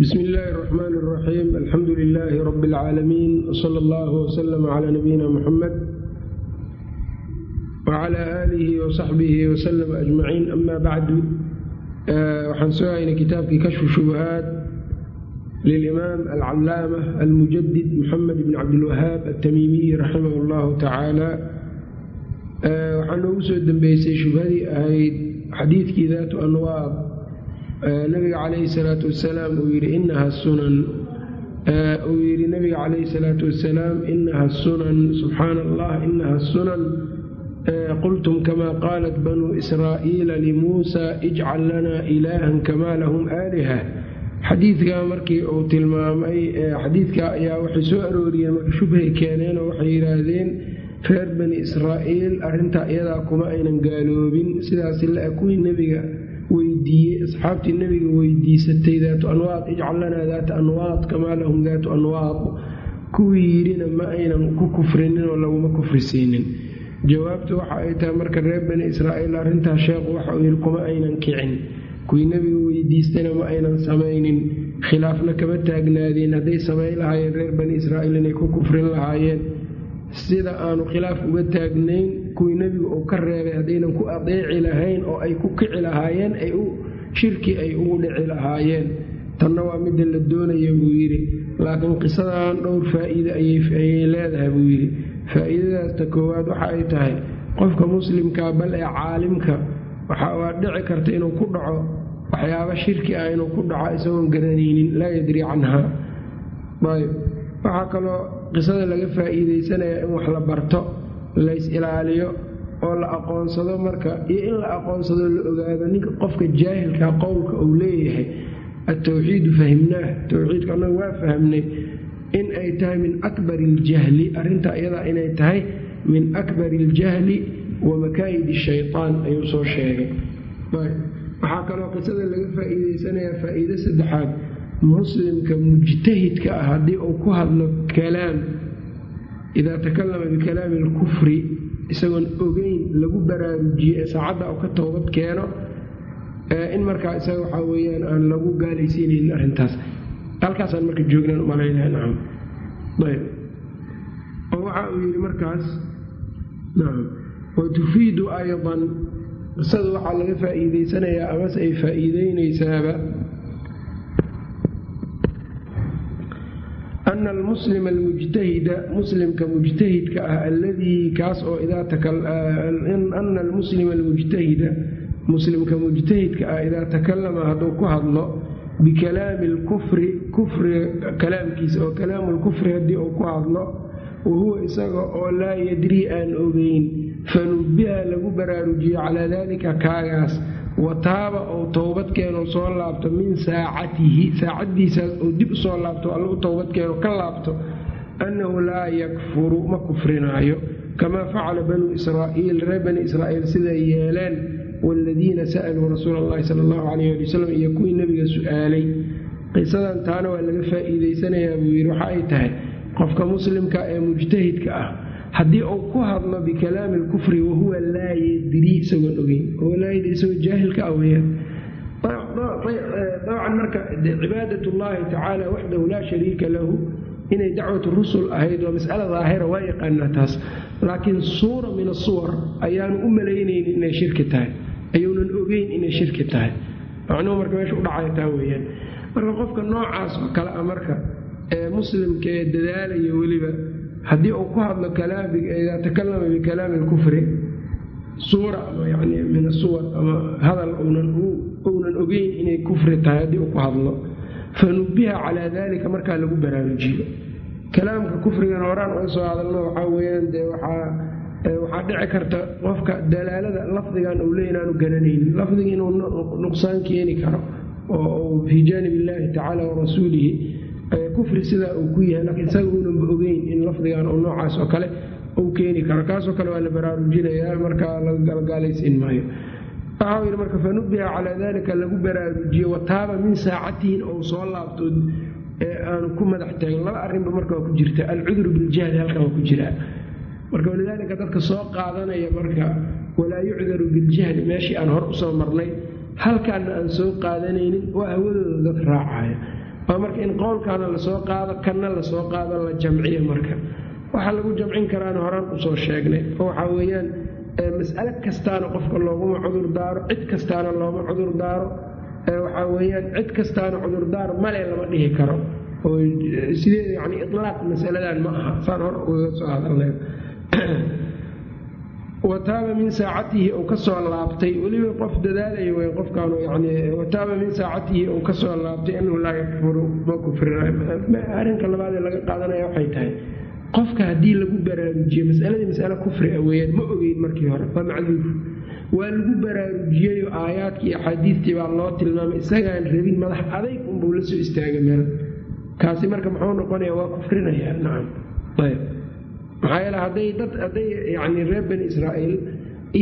bsm illaahi الرxman الraxiim alxamdu lilaahi rab اlcaalamiin wsala allah wslama cla nabiyina muxamed wcla aalihi wsaxbihi wslm ajmaciin ama bacdu waxaan soo haynay kitaabkii kashfu shubahaat lilimaam alcalaama almujadid muxamed bn cabdilwahaab altamiimiyi raximah اllahu tacaala waxaa noogu soo dembeysay shubhadii ahayd xadiidkii daatu anwaad nabiga calayhi salaatu wasalaam uu yidhi inaha sunan. Uu yidhi nabiga calayhi salaatu wasalaam inaha sunan. Subxaana allah inaha sunan qultum kama qaalat banuu israa'iila limuusa ijcal lana ilaahan kamaa lahum aaliha. Xadiidkaa markii uu tilmaamay xadiidka ayaa waxay soo arooriyeen marka shubhay keeneen oo waxay yidhaahdeen reer bani israa'iil arrintaa iyadaa kuma aynan gaaloobin. Sidaasi la kuwii nebiga weydiiyey asxaabtii nebiga weydiisatay daatu anwaad ijcal lanaa daata anwaad kamaa lahum daatu anwaad kuwii yidhina ma aynan ku kufrinin oo laguma kufrisiinin jawaabtu waxa ay tahay marka reer bani israa'iil arrintaa sheekhu waxa uu yidhi kuma aynan kicin. Kuwii nebiga weydiistayna ma aynan samaynin. Khilaafna kama taagnaadeen hadday samayn lahaayeen reer bani israa'iil inay ku kufrin lahaayeen. Sida aanu khilaaf uga taagnayn kuwii nebigu uu ka reebay haddaynan ku adeeci lahayn oo ay ku kici lahaayeen shirki ay ugu dhici lahaayeen. Tanna waa midda la doonaya buu yidhi. Laakiin qisadan dhowr faa'iide ayay leedahay buu yidhi. Faa'iidadaasta koowaad waxa ay tahay qofka muslimkaa bal ee caalimka waa dhici karta inuu ku dhaco waxyaaba shirki ah inuu ku dhaco isagoon garanaynin laa yadri canha. Ayb waxaa kaloo qisada laga faa'iideysanayaa in wax la barto lays ilaaliyo oo la aqoonsado marka iyo in la aqoonsado la ogaado ninka qofka jaahilka qowlka uu leeyahay atawxiidu fahimnaah towxiidka annaga waa fahmnay in ay tahay min akbar iljahli arrinta iyadaa inay tahay min akbari iljahli wa makaa'id shaytaan ayuu soo sheegay. Waxaa kaloo qisada laga faa'iideysanayaa saddexaad muslimka mujtahidka ah haddii uu ku hadlo kalaam idaa takallama bikalaami alkufri isagoon ogeyn lagu baraarujiyo ee saacadda uu ka toobad keeno in markaa isaga waxaa weyaan aan lagu gaalaysiinaynin arrintaas halkaasaan marka joognaan umalaynaha nacam ayb oo waxa uu yidhi markaas nacam wa tufiidu aydan qisadu waxaa laga faa'iideysanayaa amase ay faa'iideynaysaaba ana almuslima almujtahida muslimka mujtahidka ah alladii kaas oo ana almuslima almujtahida muslimka mujtahidka ah idaa takallama hadduu ku hadlo bikalaami lkufri kufriga kalaamkiisa oo kalaamu lkufri haddii uu ku hadlo wahuwa isaga oo laa yadrii aan ogeyn fanubiha lagu baraarujiyo calaa daalika kaagaas wataaba ou towbadkeeno soo laabto min saacatihi saacaddiisaas ou dib u soo laabto alla u towbadkeeno ka laabto annahu laa yakfuru ma kufrinaayo kamaa facala banuu israa'iil reer bani israa'iil siday yeeleen waaladiina sa'aluu rasuula allahi sala allahu calayh ali wasalam iyo kuwii nebiga su'aalay. Qisadan taana waa laga faa'iideysanayaa buu yidhi waxa ay tahay qofka muslimka ee mujtahidka ah haddii uu ku hadlo bikalaami lkufri wahuwa laa yadrii isagoon ogeyn laa yadri isagoo jaahilka ah weyaan dabcan marka cibaadat ullaahi tacaala waxdahu laa shariika lahu. Inay dacwatu rusul ahayd waa mas'ala daahira waa yaqaanaa taas. Laakiin suura min asuwar ayaanu u malaynaynin inay shirki tahay. Ayuunan ogeyn inay shirki tahay. Macnuhu marka meesha udhacaya taa weyaan marka qofka noocaas oo kale a marka ee muslimka ee dadaalaya weliba haddii uu ku hadlo idaa takallama bikalaami lkufri suura yani min asuwar ama hadal uunan ogeyn inay kufri tahay haddii uu ku hadlo fanubiha calaa dalika markaa lagu baraarujiyo. Kalaamka kufrigan horaan oga soo hadalno waxaa weyaan dee waxaa dhici karta qofka dalaalada lafdigan uu leey inaanu garanaynin. Lafdiga inuu nuqsaan keeni karo oo fii jaanib illaahi tacaala warasuulihi kufri sidaa uu ku yahay laakiin isaga uunanba ogeyn in lafdigan uu noocaas oo kale uu keeni karo. Kaasoo kale waa la baraarujinayaa markaa laga galgaalaysiin maayo. Waxau marka fanubiha calaa dalika lagu baraarujiyo wataaba min saacatihin ou soo laabto aanu ku madax taagin laba arrinba marka waa ku jirta. Alcudru biljahli halkan waa ku jiraa marka walidaalika dadka soo qaadanaya marka walaa yucdaru biljahli meeshii aan hor u soo marnay halkaana aan soo qaadanaynin waa hawadooda dad raacaya marka in qowlkaana la soo qaado kanna la soo qaado la jamciyo marka. Waxaa lagu jamcin karaana horaan u soo sheegnay. Oo waxaa weeyaan mas'alo kastaana qofka looguma cudur daaro cid kastaana looma cudur daaro. Waxaa weyaan cid kastaana cudurdaar male lama dhihi karo. Oo sideeda yani ilaaq masaladan ma aha? Saan hor uga soo hadalnay wataaba min saacatihi uu ka soo laabtay. Weliba qof dadaalaya w qofkaan yani wataaba min saacatihi uu ka soo laabtay anahu laa yakfuru ma kufriarrinka labaadee laga qaadanaya waxay tahay qofka haddii lagu baraarujiyo masaladii masale kufri a weeyaan ma ogeyn markii hore waa macduur waa lagu baraarujiyeyo aayaadkii axaadiistii baa loo tilmaamay isagaan rabin madax adayg unbuu la soo istaaga meel. Kaasi marka muxuu noqonaya waa kufrinaya nacam. Ayb maxaa yeele hadday dad hadday yani reer bani israa'iil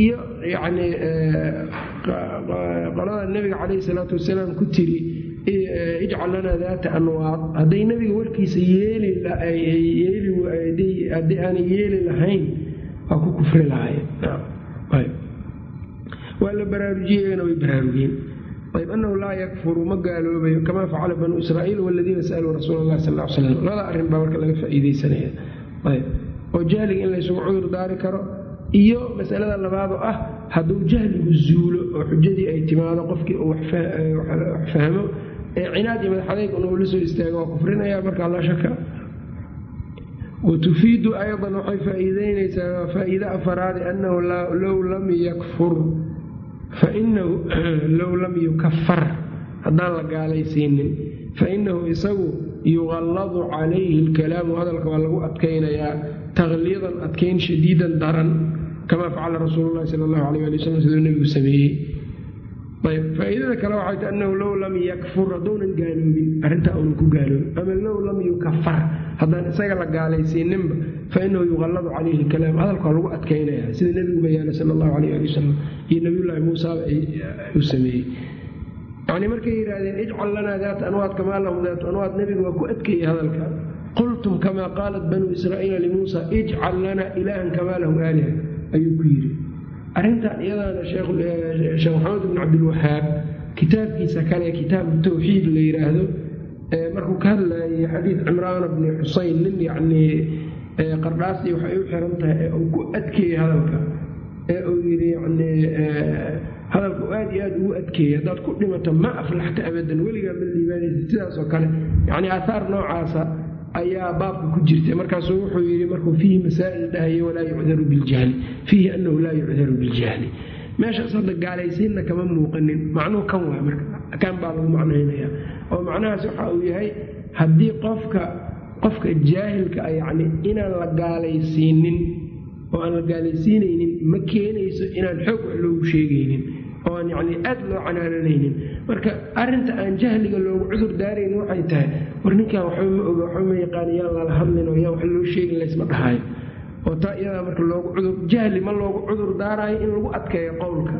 iyo yacni qolada nebiga calayhi salaatu wasalaam ku tiri ijcal lanaa daata anwaaq hadday nebiga warkiisa yeelihaddii aanay yeeli lahayn waa ku kufri lahayen waa la baraarujiyeyna way baraarugeen ayb anahu laa yakfuru ma gaaloobayo kamaa facala banuu israaiil waladiina sa'aluu rasuul allah sal l slam labada arrin baa marka laga faa'iideysanaya ayb oo jahliga in laysugu cudur daari karo iyo masalada labaadoo ah hadduu jahligu zuulo oo xujadii ay timaado qofkii uu wax fahmo ee cinaad iyo madaxadayg uu la soo istaago waa kufrinaya markaa laa shaka. Watufiidu aydan waxay faa'iideynaysaa faa'iide afaraade annahu low lam yakfur fainahu low lam yukafar haddaan la gaalaysiinin fainahu isagu yuqalladu calayhi alkalaamu hadalka waa lagu adkaynayaa takliidan adkayn shadiidan daran kamaa facala rasuulu llahi sala allahu alayh ali wasalam siduu nebigu sameeyey ayb faa'iidada kale waxay tahay annahu low lam yakfur hadduunan gaaloobin arrintaa uunan ku gaaloobin ama low lam yukafar haddaan isaga la gaalaysiininba fainahu yuqalladu calayhi alkalaam hadalka lagu adkaynaya sida nebiguba yeelay sala allahu alayh ali wasalam iyo nabiyullaahi muusaaba u sameeyey yacnii markay yidhaahdeen ijcal lanaa daata anwaad kamaa lahum daatu anwaad nebiga waa ku adkeeyey hadalka qultum kamaa qaalat banuu israa'iila limuusa ijcal lanaa ilaahan kamaa lahum aaliha. Ayuu ku yidhi. Arrintan iyadaana sheekh maxamed bn cabdilwahaab kitaabkiisa kale kitaabu tawxiid la yidhaahdo markuu ka hadlayay xadiid cimraana bni xuseyn nin yacnii qardhaasii waxay u xiran tahay ee uu ku adkeeyey hadalka. Ee uu yidhi yacnii hadalka aad iyo aad ugu adkeeyey haddaad ku dhimato ma aflaxta abadan weligaa ma liibaanaysa sidaasoo kale. Yacnii aahaar noocaasa ayaa baabka ku jirta. Markaasuu wuxuu yidhi markuu fiihi masaa'il dhahaye walaa yucdaru biljahli. Fiihi annahu laa yucdaru biljahli. Meeshaas hadda gaalaysiinna kama muuqanin. Macnuhu kan waa marka kan baa lagu macnaynaya oo macnahaas waxa uu yahay haddii qofka qofka jaahilka a yacni inaan la gaalaysiinin oo aan la gaalaysiinaynin ma keenayso inaan xoog wax loogu sheegaynin oo aan yacni aad loo canaananaynin marka arrinta aan jahliga loogu cudur daaraynin waxay tahay war ninkaan waxba ma oga waxba yaqaan yaan lala hadlin oo yaan wax loo sheegin laysma dhahayo oo taa iyadaa marka loogu cudur jahli ma loogu cudur daaraayo in lagu adkeeyo qowlka.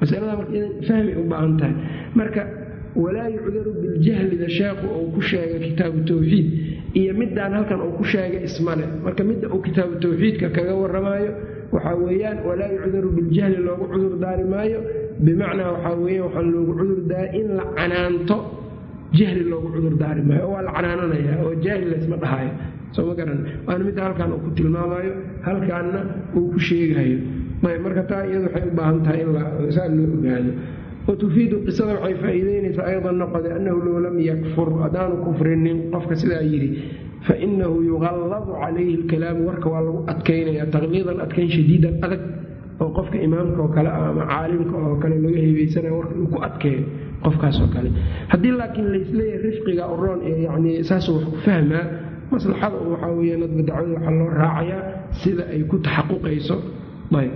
Masalada marka in fahmi u baahan tahay. Marka walaa yucdaru biljahlida sheekhu uu ku sheegay kitaabu tawxiid iyo midaan halkan uu ku sheegay ismale marka midda uu kitaabu tawxiidka kaga waramaayo waxaa weeyaan walaa yucdaru biljahli loogu cudur daari maayo bimacnaa waxaa weeyaan waxaa loogu cudur daari in la canaanto jahli loogu cudur daari maayo waa la canaananaya oo jaahil laysma dhahayo soo ma garan. Waana midda halkan uu ku tilmaamayo halkaanna uu ku sheegayo ayb marka taa iyadu waxay u baahan tahay in saa loo ogaado. Watufiidu qisada waxay faa'iideynaysaa aydan annahu low lam yakfur haddaanu kufrinin qofka sidaa yidhi fainahu yuqalladu calayhi alkalaamu warka waa lagu adkaynaya taqliidan adkayn shadiidan adag oo qofka imaamka oo kale ama caalimka oo kale laga hebaysanaya warka inuu ku adkeeyo qofkaasoo kale. Haddii laakiin laysleeyahay rifqiga uroon ee yani saasuu wax ku fahmaa maslaxada waxaa weya nadba dacwada waxaa loo raacayaa sida ay ku taxaquqayso. Ayb.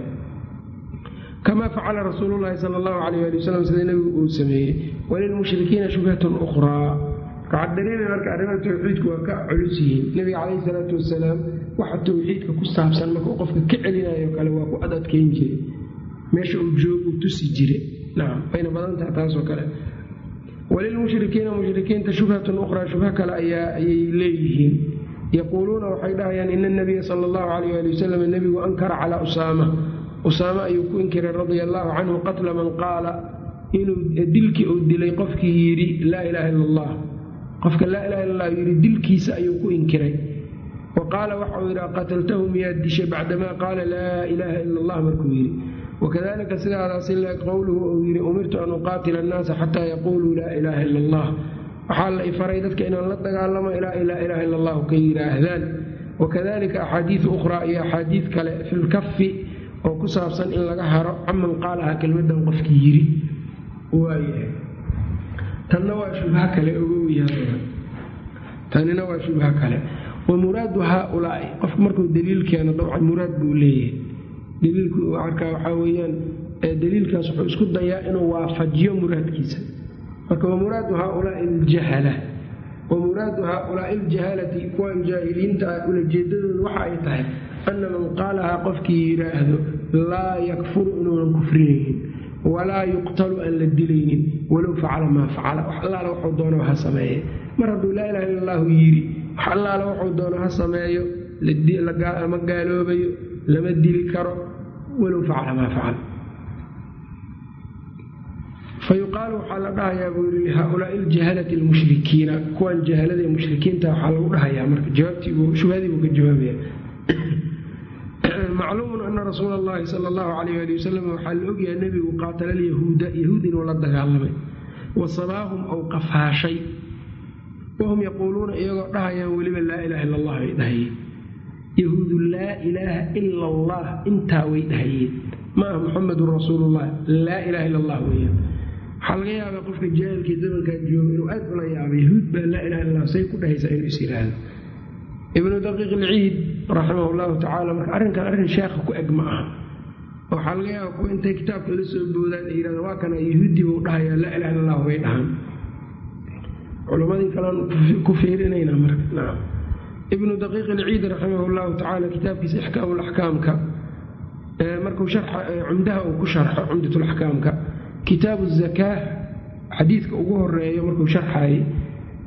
Kamaa facala rasuulu llaahi sala allahu calayh ali wasalam sida nebigu uu sameeyey walilmushrikiina shubhatun ukhraa waxaad dareemay marka arrimaha tawxiidku waa ka culus yihiin. Nebiga calayhi salaatu wasalaam waxa tawxiidka ku saabsan markuu qofka ka celinayo kale waa ku adadkayn jiray. Meesha uu joogu tusi jire nacam wayna badan taha taasoo kale. Walilmushrikiina mushrikiinta shubhatun ukhraa shubho kale ayay leeyihiin. Yaquuluuna waxay dhahayaan ina nabiya sala allahu calayh ali wasalam nebigu ankara calaa usaama. Usaame ayuu ku inkiray radia allaahu canhu qatla man qaala inuu dilkii uu dilay qofkii yidhi laa ilaaha illa allah qofka laa ilaha illa allahu yidhi dilkiisa ayuu ku inkiray. Wa qaala waxauu yidhi qataltahu miyaad dishay bacdamaa qaala laa ilaaha ila allah markuu yidhi. Wakadalika sidaadaas ilaeg qowluhu uu yidhi umirtu an uqaatila annaasa xataa yaquuluu laa ilaaha ila allah waxaa la ifaray dadka inaan la dagaalamo ilaa laa ilaaha ila allahu ka yidhaahdaan. Wakadalika axaadiiu ukhraa iyo axaadiid kale fi lkafi oo ku saabsan in laga haro caman qaalaha kelmadan qofkii yidhi. Waayahay tanna waa shubha kale ogowytanina waa shubha kale. Wa muraadu haaulaai qofku markuu daliil keeno dabcan muraad buu leeyahay. Daliilku arkaa waxaa weyaan daliilkaas wuxuu isku dayaa inuu waafajiyo muraadkiisa. Marka wa muraadu haaulaai aljahala wa muraadu haaulaai aljahalati kuwan jaahiliinta ah ulajeedadooda waxa ay tahay ana man qaalahaa qofkii yidhaahdo laa yakfuru inuunan kufrinaynin walaa yuqtalu aan la dilaynin walow facala maa facala. Wax allaala waxuu doono ha sameeye mar hadduu laa ilaha illa yidhi wax allaala waxuu doono ha sameeyo lama gaaloobayo lama dili karo walow facala maa facala. Fa waxaa la dhahayaa buu yii lihaaulaai aljahalati almushrikiina kuwan jahalada mushrikiinta waxaa lagu dhahayaa marka jawaabtiibshubhadii buu ka jawaabaya macluumun ana rasuula allahi sala allahu alayh ali wasalam waxaa la ogyahay nebigu qaatala alyahuuda yahuud inuu la dagaalamay. Wa sabaahum ou qafaashay. Wahum yaquuluuna iyagoo dhahayaan weliba laa ilaha illa allah bay dhahayeen. Yahuudu laa ilaaha ila allah intaa way dhahayeen. Ma ah muxamedun rasuulullah laa ilaha illa allah weyaan waxaa laga yaabaa qofka jaahilkii zamankan jooga inuu aad ula yaaba yahuud baa laa ilaha illa say ku dhahaysaa inuu is yiraahdo ibnu daqiiq ilciid raximah llahu tacala marka arrinkan arrin sheekha ku eg ma aha. Waxaa laga yaaba kuwa intay kitaabka la soo boodaan ay yidhahda waa kana yahuudi buu dhahayaa laa ilaha illa allah way dhahaan. Culammadii kalean ku fiirinaynaa marka nacam ibnu daqiiq ilciid raximah llahu tacala kitaabkiisa ixkaamu laxkaamka markuu cumdaha uu ku sharxo cumdatulaxkaamka kitaabu zakaa xadiidka ugu horeeyo markuu sharxaayey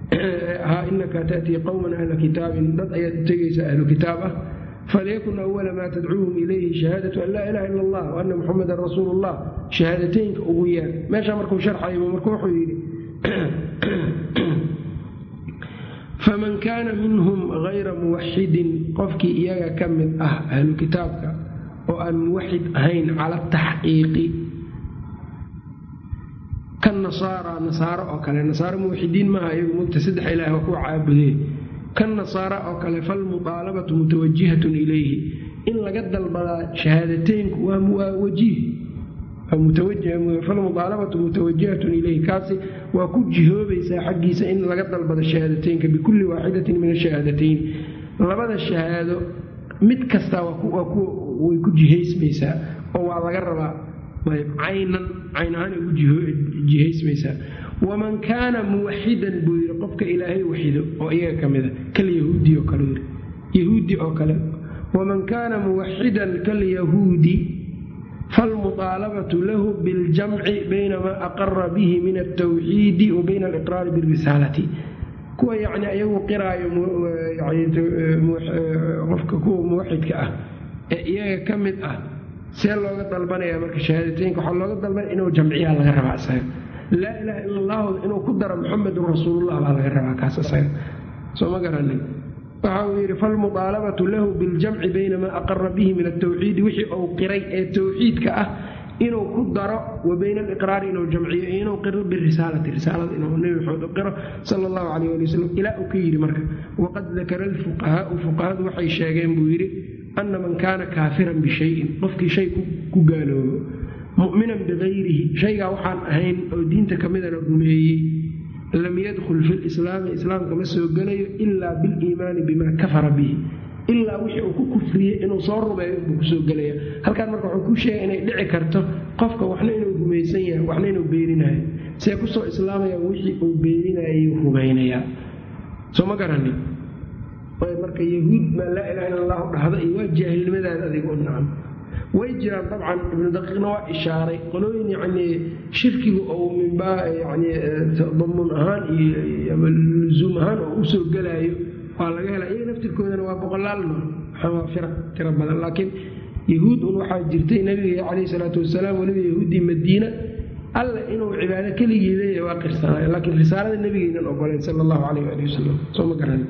haa inaka taأtii qowman ahla kitaabin. Dad ayaad u tegaysaa ahlu kitaab ah. Falyakun awala maa tadcuuhum ilayhi shahaadatu an laa ilaha ila allah waana muxamadan rasuulu llah shahaadateynka ugu yeer meesha markuu sharxayo marka wuxuu yidhi faman kaana minhum hayra muwaxidin qofkii iyaga ka mid ah ahlu kitaabka oo aan muwaxid ahayn cala taxqiiqi kan nasaara nasaaro oo kale. Nasaaro muwaxidiin maaha iyagu mugta saddex ilaah waa kuwa caabudee kan nasaara oo kale falmuqaalabatu mutawajihatun ilayhi. In laga dalbadaa shahaadateynku waa wajiih falmuqaalabatu mutawajihatun ilayhi. Kaasi waa ku jihoobaysaa xaggiisa in laga dalbado shahaadateynka bikulli waaxidatin min ashahaadateyn labada shahaado mid kastaa way ku jihaysmaysaa oo waa laga rabaa caynan cayn ahaan ay u jihaysmaysaa. Waman kaana muwaxidan buu yiri qofka ilaahay waxido oo iyaga ka mida kalyahuudi oo kale yiri yahuudi oo kale. Waman kaana muwaxidan kalyahuudi falmuطaalabatu lahu biاljamci bayna maa aqara bihi min altawxiidi wa aliqraari birisaalati kuwa yani ayagu qiraayo eh, eh, eh, qofka kuwa muwaxidka ah ee iyaga ka mid ah see looga dalbanaya marka shahaadateynka waxaa looga dalbanaya inuu jamciyaa laga rabaa isaga. Laa ilaha ila allahooda inuu ku daro muxamedun rasuulullah baa laga rabaa kaas isaga. Soo ma garanin waxa uu yidhi falmuطaalabatu lahu biاljamci bayna maa aqara bihi min altawxiidi wixii uu qiray ee tawxiidka ah inuu ku daro wa bayna aliqraari inuu jamciyo iyo inuu qiro birisaalati risaalada inuu nebi maxamed u qiro sala allahu calayh ali wasalam ilaa uu ka yidhi marka waqad dakara alfuqahaau fuqahadu waxay sheegeen buu yidhi ana man kaana kaafiran bishayin qofkii shay ku gaaloobo mu'minan bikayrihi shaygaa waxaan ahayn oo diinta ka midana rumeeyey lam yadkhul fi lislaami islaamka ma soo gelayo ilaa biliimaani bima kafara bihi ilaa wixii uu ku kufriyey inuu soo rumeeyo buu ku soo gelaya halkaan marka wuxuu ku sheegay inay dhici karto qofka waxna inuu rumaysan yahay waxna inuu beeninayo. See ku soo islaamaya wixii uu beeninayuu rumaynayaa soo ma garanin marka yahuud maa laa ilaha illa allahu dhahda iyo waa jaahilnimadaada adigo nacam. Way jiraan dabcan ibnu daqiiqna waa ishaaray qolooyin yacnii shirkigu ou minbaa yani tadamun ahaan iyo ama luzuum ahaan oo u soo gelaayo waa laga hela iyaga naftirkoodana waa boqolaal ma waa fira tiro badan. Laakiin yahuud un waxaa jirtay nabiga caleyhi salaatu wasalaam weliba yahuuddii madiina alla inuu cibaado keligii leeyahay waa qirsanaayo laakiin risaalada nebigaynan ogoleyn sala allahu calayh waali wasalam soo ma garan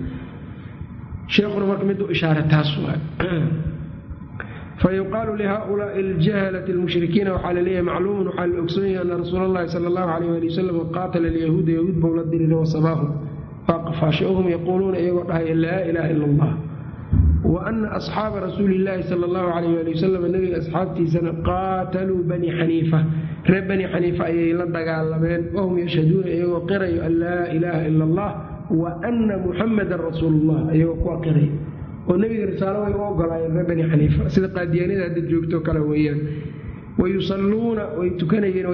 sheekhuna marka mid u ishaara taas waay fayuqaalu lihaulaai aljahalati almushrikiina waxaa la leeyahay macluumun waxaa la ogsoonyahay ana rasuula allahi sala allahu calayh waali wasalam qaatala alyahuuda yahuud bou la dirira wasabaahum ohum yaquuluuna iyagoo dhahaya laa ilaaha ila allah wa ana asxaaba rasuuli illaahi sala allahu calayh waali wasalam nebiga asxaabtiisana qaataluu bani xaniifa reer bani xaniifa ayay la dagaalameen wahum yashhaduuna iyagoo qirayo an laa ilaaha ila allah wa ana muxamadan rasuulullah iyagoo kuwa qiray oo nebiga risaalo way u ogolaayeen reer bani xaniifa sida qaadiyaanada hadda joogto kale weeyaan. Wayusalluuna way tukanayeen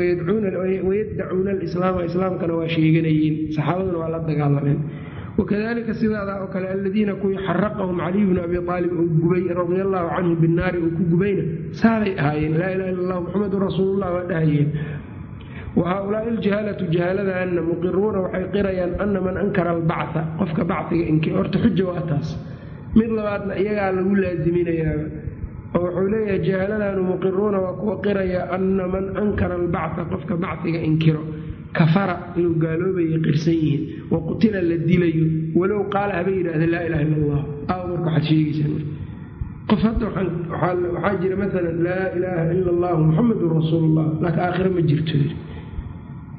wayaddacuuna alislaama islaamkana waa sheeganayeen. Saxaabaduna waa la dagaalameen wakadalika sidaadaa oo kale aladiina kuwii xaraqahum caliy bnu abi aalib uu gubay radia allaahu canhu binnaari uu ku gubayna saabay ahaayeen laa ilaha illa allah muxamedun rasuulullah waa dhahayeen wa haaulaai aljahalatu jahaaladaana muqiruuna waxay qirayaan ana man ankara albactha qofka bacfiga inki horta xuja waa taas. Mid labaadna iyagaa lagu laasiminayaaba oo wuxuu leeyahay jahaaladaanu muqiruuna waa kuwa qiraya ana man ankara albactha qofka bacfiga inkiro. Kafara inuu gaaloobayay qirsan yihiin. Wa qutila la dilayo. Walow qaala haba yidhaahda laa ilaha illa allah aaw marka waxaad sheegaysaa qof hadda waxaa jira maalan laa ilaaha ila allahu muxamedun rasuulullah. Laakiin aakhira ma jirto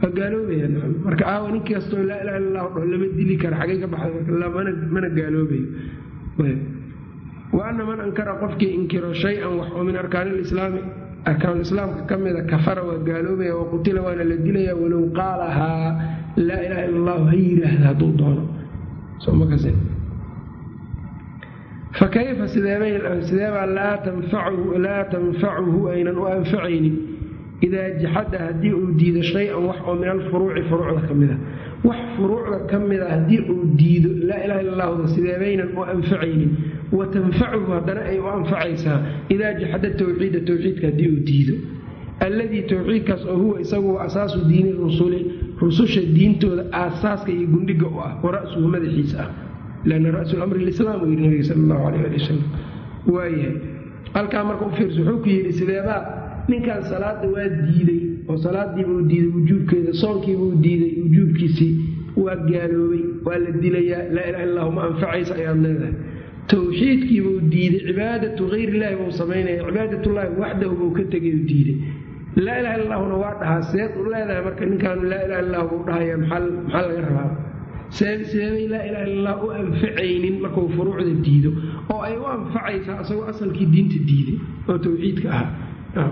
waa gaaloobaya marka aawa nin kastoo laa ilaha illa allah dho lama dili kara xagay ka baxda mana gaaloobayo wa ana man ankara qofkii inkiro shay-an wax oo min arkaan lislaami arkaanislaamka ka mida kafara waa gaaloobaya wa qutila waana la dilaya walow qaalahaa laa ilaha illa allahu ha yiraahda hadduu doono. Fa kayfa sideebaa laa tanfacuhu aynan u anfacaynin idaa jaxada haddii uu diido shay-an wax oo min alfuruuci furuucda ka mida wax furuucda ka mida haddii uu diido laa ilaha illa sideebaynan u anfacaynin wa tanfacuhu haddana ay u anfacaysaa idaa jaxada tawxiida towxiidka haddii uu diido alladii towxiidkaas oo huwa isagu asaasu diini rusuli rususha diintooda aasaaska iyo gundhiga u ah wa ra'suhu madaxiisa ah lanna ra'su lamri lislaam uu yidhi nabiga sala allahu alayh ali wasalam waayahay halkaa marka u fiirso wuxuu ku yidhi sideebaa ninkan salaada waa diiday oo salaadiibuu diiday wujuubkeeda soonkiibuu diiday wujuubkiisii waa gaaloobay waa la dilayaa laa ilaha illahu ma anfacaysa ayaad leedahay. Towxiidkiibuu diiday cibaadatu hayrillahi buu samaynaya cibaadatullaahi waxdahu buu ka tegay diiday. Laa ilaha illahuna waa dhahaa seed u leedahay marka ninkaanu laa ilaha illahu buu dhahaya maxaa laga rabaa? Seebay laa ilaha illah u anfacaynin markuu furuucda diido oo ay u anfacaysaa isagoo asalkii diinta diiday oo towxiidka ahaa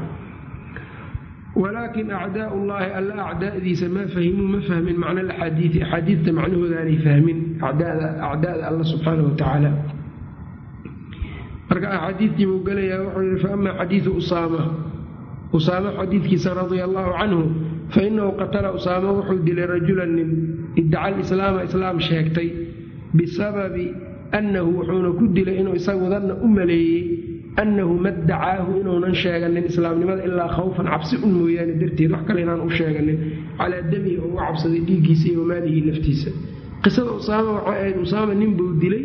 walaakin acdaau llaahi alla acdaadiisa maa fahimuu ma fahmin macna axaadiii axaadiidta macnahoodaanay fahmin acdaada alla subxaana wa tacaala marka axaadiidtii buu gelayaa wuxuu yihi faama xadiidu usaama usaama xadiidkiisa radia allaahu canhu fainahu qatala usaama wuxuu dilay rajulan nin iddaca alislaama islaam sheegtay bisababi annahu wuxuuna ku dilay inuu isagu danna u maleeyey annahu maddacaahu inuunan sheeganin islaamnimada ilaa khawfan cabsi un mooyaane darteed wax kale inaan u sheeganin calaa damihi oo uga cabsaday dhiiggiisa iyo wamaalihi naftiisa qisada usaama waxay ahayd usaama nin buu dilay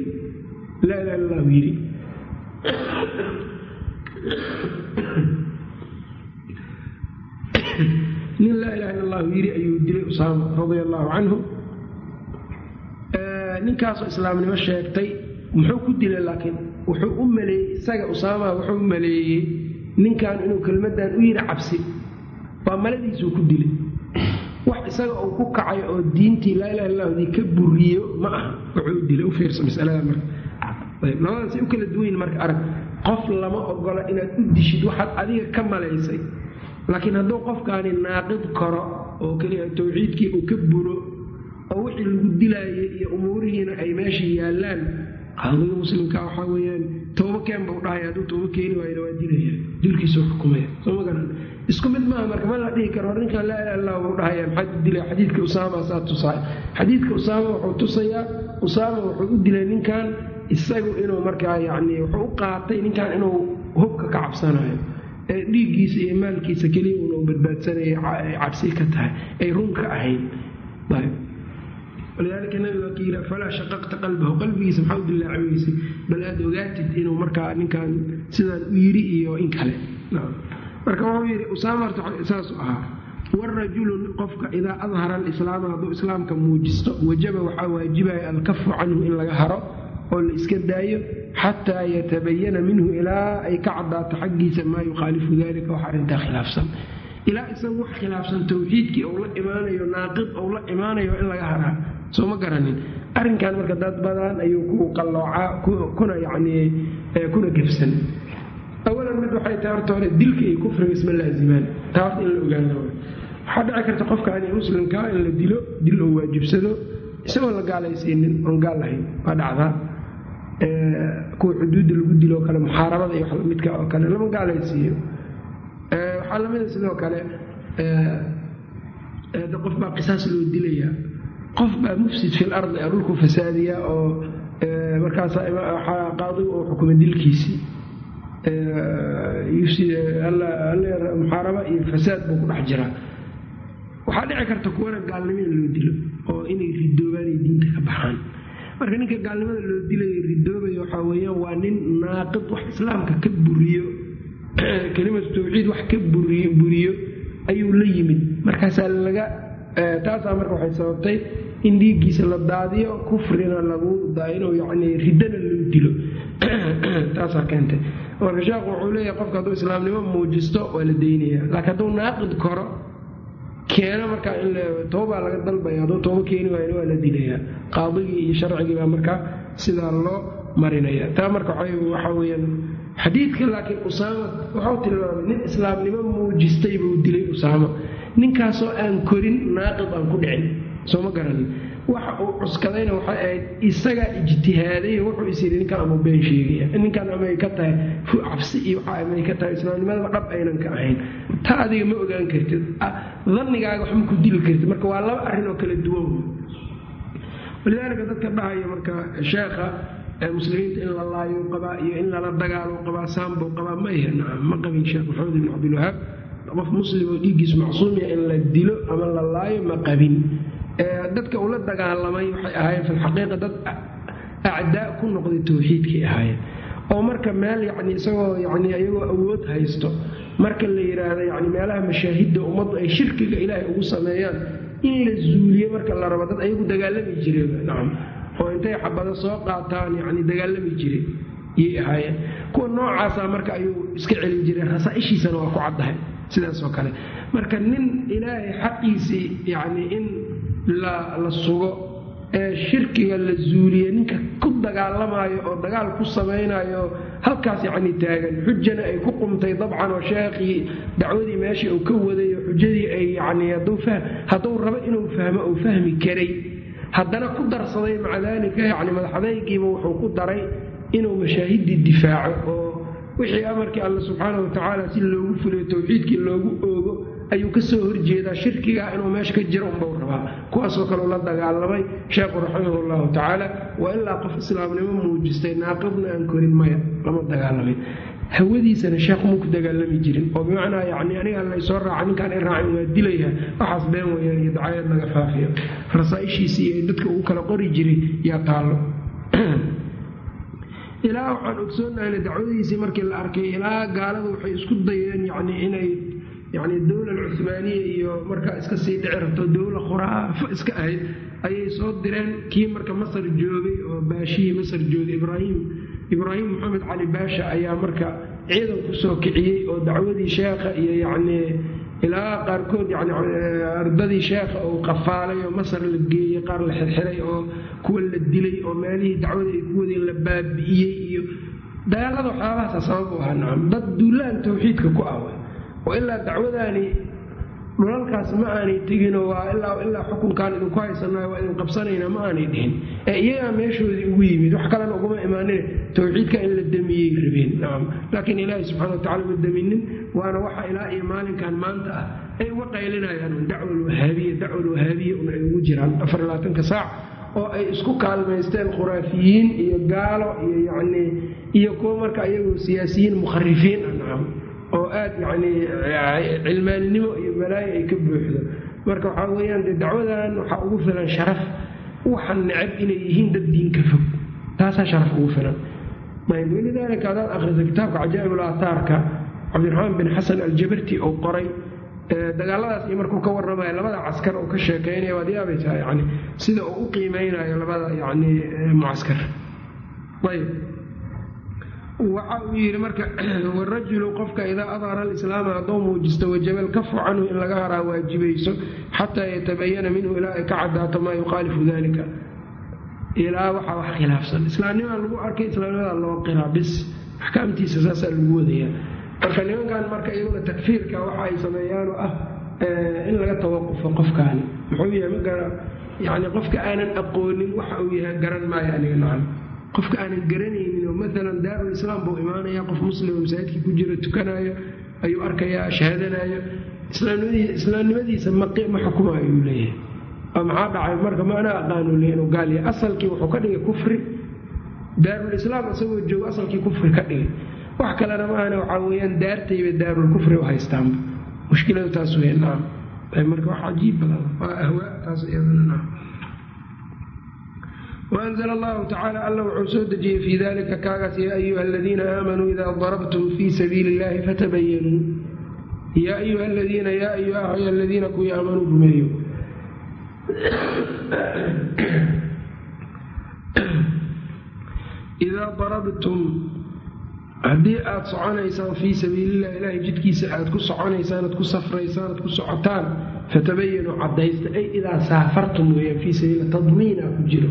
laa ilaha illahu yidhi nin laa ilaha illa allahu yidhi ayuu dilay usaama radia allaahu canhu ninkaasoo islaamnimo sheegtay muxuu ku dilay laakiin wuxuu u maleeyey isaga usaamaha wuxuu u maleeyey ninkan inuu kelmadan u yidhi cabsi. Waa maladiisuu ku dilay. Wax isaga uu ku kacay oo diintii laa ilaha illahdii ka buriyo ma aha. Wuxuu u dilay u fiirsa masalada marka. Ayb labadaasay u kala duwanyiin marka arag. Qof lama ogola inaad u dishid waxaad adiga ka malaysay. Laakiin hadduu qofkaani naaqid karo oo keliya tawxiidkii uu ka buro oo wixii lagu dilaayay iyo umuurihiina ay meesha yaallaan qaadiga muslimka waxaa weyaan tooba keen bau dhahay hadduu tooba keeni waayna waa dilaya dilkiisuu xukumaya soo ma garan. Isku mid maaha marka ma la dhihi karo ninkan laa ilaha illah buu dhahaya maxaad u dilay xadiidka usaama saa tusaay xadiidka usaama wuxuu tusayaa usaama wuxuu u dilay ninkan isagu inuu markaa yacni wuxuu u qaatay ninkan inuu hubka ka cabsanayo. Ee dhiiggiisa iyo maalkiisa keliya una badbaadsanaya ay cabsi ka tahay ay run ka ahayd walidaalika nabiga ka yii falaa shaqaqta qalbahu qalbigiisa maxaa u dilaacaweysay bal aad ogaatid inuu markaa ninkan sidaan u yiri iyo in kale marka wuxuu yidhi usaama horta ahaa warajulu qofka idaa adhara alislaama hadduu islaamka muujisto wajaba waxaa waajibaya alkafu canhu in laga haro oo la iska daayo xataa yatabayana minhu ilaa ay ka cadaato xaggiisa maa yukhaalifu dalika wax arrintaa khilaafsan ilaa isagu wax khilaafsan towxiidkii ou la imaanayo naaqid ou la imaanayo in laga haraa soo ma garanin? Arrinkan marka dad badan ayuu ku qalloocaa kuna yani kuna gefsan awalan mid waxay tahay horta hore dilka iyo kufriga isma laazimaan taa horta in la ogaano waxaa dhici karta qofkaani muslimkaa in la dilo dil oo waajibsado isagoo la gaalaysiinin oon gaal lahayn waa dhacdaa kuwa xuduudda lagu diloo kale muxaarabada iyo wax lamidka oo kale lama gaalaysiiyo. Waxaa lamida sidoo kale qof baa qisaas loo dilayaa qof baa mufsid fil ardi a dhulku fasaadiyaa oo markaas qaadigu oo xukuma dilkiisii muxaaraba iyo fasaad buu ku dhex jiraa waxaa dhici karta kuwana gaalnimada loo dilo oo inay ridoobaan diinta ka baxaan. Marka ninka gaalnimada loo dilayo ridoobaya waxaa weyaan waa nin naaqid wax islaamka ka buriyo kelimatu tawxiid wax ka buriyo ayuu la yimid. Markaasaa laga taasaa marka waxay sababtay in dhiiggiisa la daadiyo kufrina lagu inuu yani riddana loo dilo. Taasaa keentay. Marka sheekhu wuxuu leeyahay qofka hadduu islaamnimo muujisto waa la daynaya. Laakiin hadduu naaqid koro keena markaa in toobaa laga dalbaya hadduu toobo keeni waayna waa la dilayaa qaadigii iyo sharcigii baa markaa sidaa loo marinaya. Taa marka waxaa weyaan xadiidka laakiin usaama wuxuu tilmaamay nin islaamnimo muujistay buu dilay usaama. Ninkaasoo aan korin naaqid aan ku dhicin soo ma garanin waxa uu cuskadayna waxay ahayd isagaa ijtihaaday wuxuu is yidhi ninkan amau been sheegaya ninkan amay ka tahay cabsi iyo waxa amay ka tahay islaamnimadaba dhab aynan ka ahayn. Ta adiga ma ogaan kartid. Dannigaaga wax ma ku dili kartid. Marka waa laba arrin oo kala duwan. Walidaalika dadka dhahaya marka sheekha muslimiinta in la laayo qabaa iyo in lala dagaalo qabaa saambuu qabaa maya nacam ma qabin sheekh maxamed ibn cabdilwahaab. Qof muslim oo dhiiggiis macsuumiya in la dilo ama la laayo ma qabin dadka ula dagaalamay waxay ahaayeen filxaqiiqa dad acdaa ku noqday towxiidkay ahaayeen. Oo marka meel yani isagoo yani iyagoo awood haysto marka la yidhaahdo yani meelaha mashaahidda ummaddu ay shirkiga ilaahay ugu sameeyaan in la zuuliyo marka la rabo dad ayagu dagaalami jireen nacam. Oo intay xabado soo qaataan yani dagaalami jire yay ahaayeen. Kuwa noocaasa marka ayuu iska celin jiray rasaaishiisana waa ku caddahay sidaasoo kale. Marka nin ilaahay xaqiisii yani in la sugo ee shirkiga la zuuliye ninka ku dagaalamaayo oo dagaal ku samaynayo halkaas yacni taagan. Xujana ay ku qumtay dabcan oo sheekhii dacwadii meeshii uu ka waday oo xujadii ay yani hadduu rabo inuu fahmo uu fahmi karay. Haddana ku darsaday maca daalika yani madaxadaygiiba wuxuu ku daray inuu mashaahidii difaaco oo wixii amarkii alle subxaana watacaala si loogu fuliyo towxiidkii loogu oogo ayuu ka soo horjeedaa shirkiga inuu meesha ka jiro unbau rabaa. Kuwaasoo kaleu la dagaalamay sheekhu raximah llahu tacaala waa ilaa qof islaamnimo muujistay naaqibna aan korin maya lama dagaalamin hawadiisana sheekhu ma ku dagaalami jirin oo bimacnaa yani aniga laysoo raaca ninkaan i raacin waa dilaya. Waxaas been weyaan iyo dacaayad laga faafiyo. Rasaaishiisii iyo dadka uu kala qori jiray yaa taallo. Ilaa waxaan ogsoonahay dacwadiisii markii la arkay ilaa gaaladu waxay isku dayeen yani inay yani dowla cumaaniya iyo markaa iska sii dhici rabto dowla khuraafa iska ahayd ayay soo direen kii marka masar joogay oo baashihii masar joogay. Ibraahim ibraahim maxamed cali baasha ayaa marka ciidan ku soo kiciyey oo dacwadii sheekha iyo yacni ilaa qaarkood yani ardadii sheekha uu qafaalay oo masar la geeyey qaar la xirxiray oo kuwa la dilay oo meelihii dacwada ay ku wadeen la baabi'iyey iyo dagaalada waxyaabahaasa sabab u ahaa. Nacam dad duulaan tawxiidka ku ah oo ilaa dacwadaani dhulalkaas ma aanay teginoo ilaa xukunkaan idinku haysanayo waa idin qabsanaynaa ma aanay dhihin ee iyagaa meeshoodii ugu yimid wax kalena uguma imaanin towxiidka in la damiyey rabeen laakiin ilaahi subxana watacala ma daminin waana waxa ilaa iyo maalinkan maanta ah ay uga qaylinayaan dacwal wahaabiya dacwal wahaabiya un ay ugu jiraan afar labaatanka saac oo ay isku kaalmaysteen khuraafiyiin iyo gaalo iyo yacni iyo kuwa marka iyagoo siyaasiyiin mukharifiin ah nacam oo aad yani cilmaaninimo iyo balaayo ay ka buuxdo. Marka waxaa weyaan de dacwadan waxaa ugu filan sharaf waxan necab inay yihiin dad diinka fog. Taasaa sharaf ugu filan. Walidaalika hadaad akrisa kitaabka cajaa'ib ulaataarka cabdiraxmaan bin xasan aljabarti oo qoray dagaaladaas iyo markuu ka warramaya labada caskar uu ka sheekaynaya waad yaabaysaa yani sida uu u qiimeynayo labada yani mucaskar. Ayb waxa uu yidhi marka warajulu qofka idaa adhara alislaama hadduu muujisto wajaba alkafu canhu in laga haraa waajibayso xataa yatabayana minhu ilaa ay ka cadaato maa yuqaalifu dalika ilaa waxaa wax khilaafsan. Islaamnimaa lagu arkay islaamnimada loo qiraa bis. Axkaamtiisa saasaa lagu wadayaa. Marka nimankan marka iyaguna takfiirka waxa ay sameeyaan oo ah in laga tawaqufo qofkaani. Muxuu yahay magara yani qofka aanan aqoonin waxa uu yahay garan maayo aniga nacan qofka aanan garanaynin oo maalan daarul islaam buu imaanaya qof muslima masaajidkii ku jiro tukanayo ayuu arkayaa shahaadanayo islaamnimadiisa ma xukumayo uu leeyahay. Oo maxaa dhacay? Marka maana aqaanu le gaal asalkii wuxuu ka dhigay kufri. Daarul isagoo joogo asalkii kufri ka dhigay. Wax kalena maahana waxaa weyaan daartayba daarul u haystaanba mushkiladu taas wey naam. Marka wax cajiib badan. Waa ahwaa taas iyadana. Naam waanzla allahu tacaala alla wuxuu soo dejiyey fii dalika kaagaas yaa ayuha aladiina aamanuu idaa darabtum fii sabiili illahi fatabayanuu yaa ayuha aladiina yaa ayuha aladiina kuwii aamanuu rumeeyo idaa darabtum haddii aad soconaysaan fii sabiililah ilaahay jidkiisa aad ku soconaysaan aad ku safraysaan aad ku socotaan fatabayanuu cadaysta ay idaa saafartum weyaan fii sabiil tadmiinaa ku jiro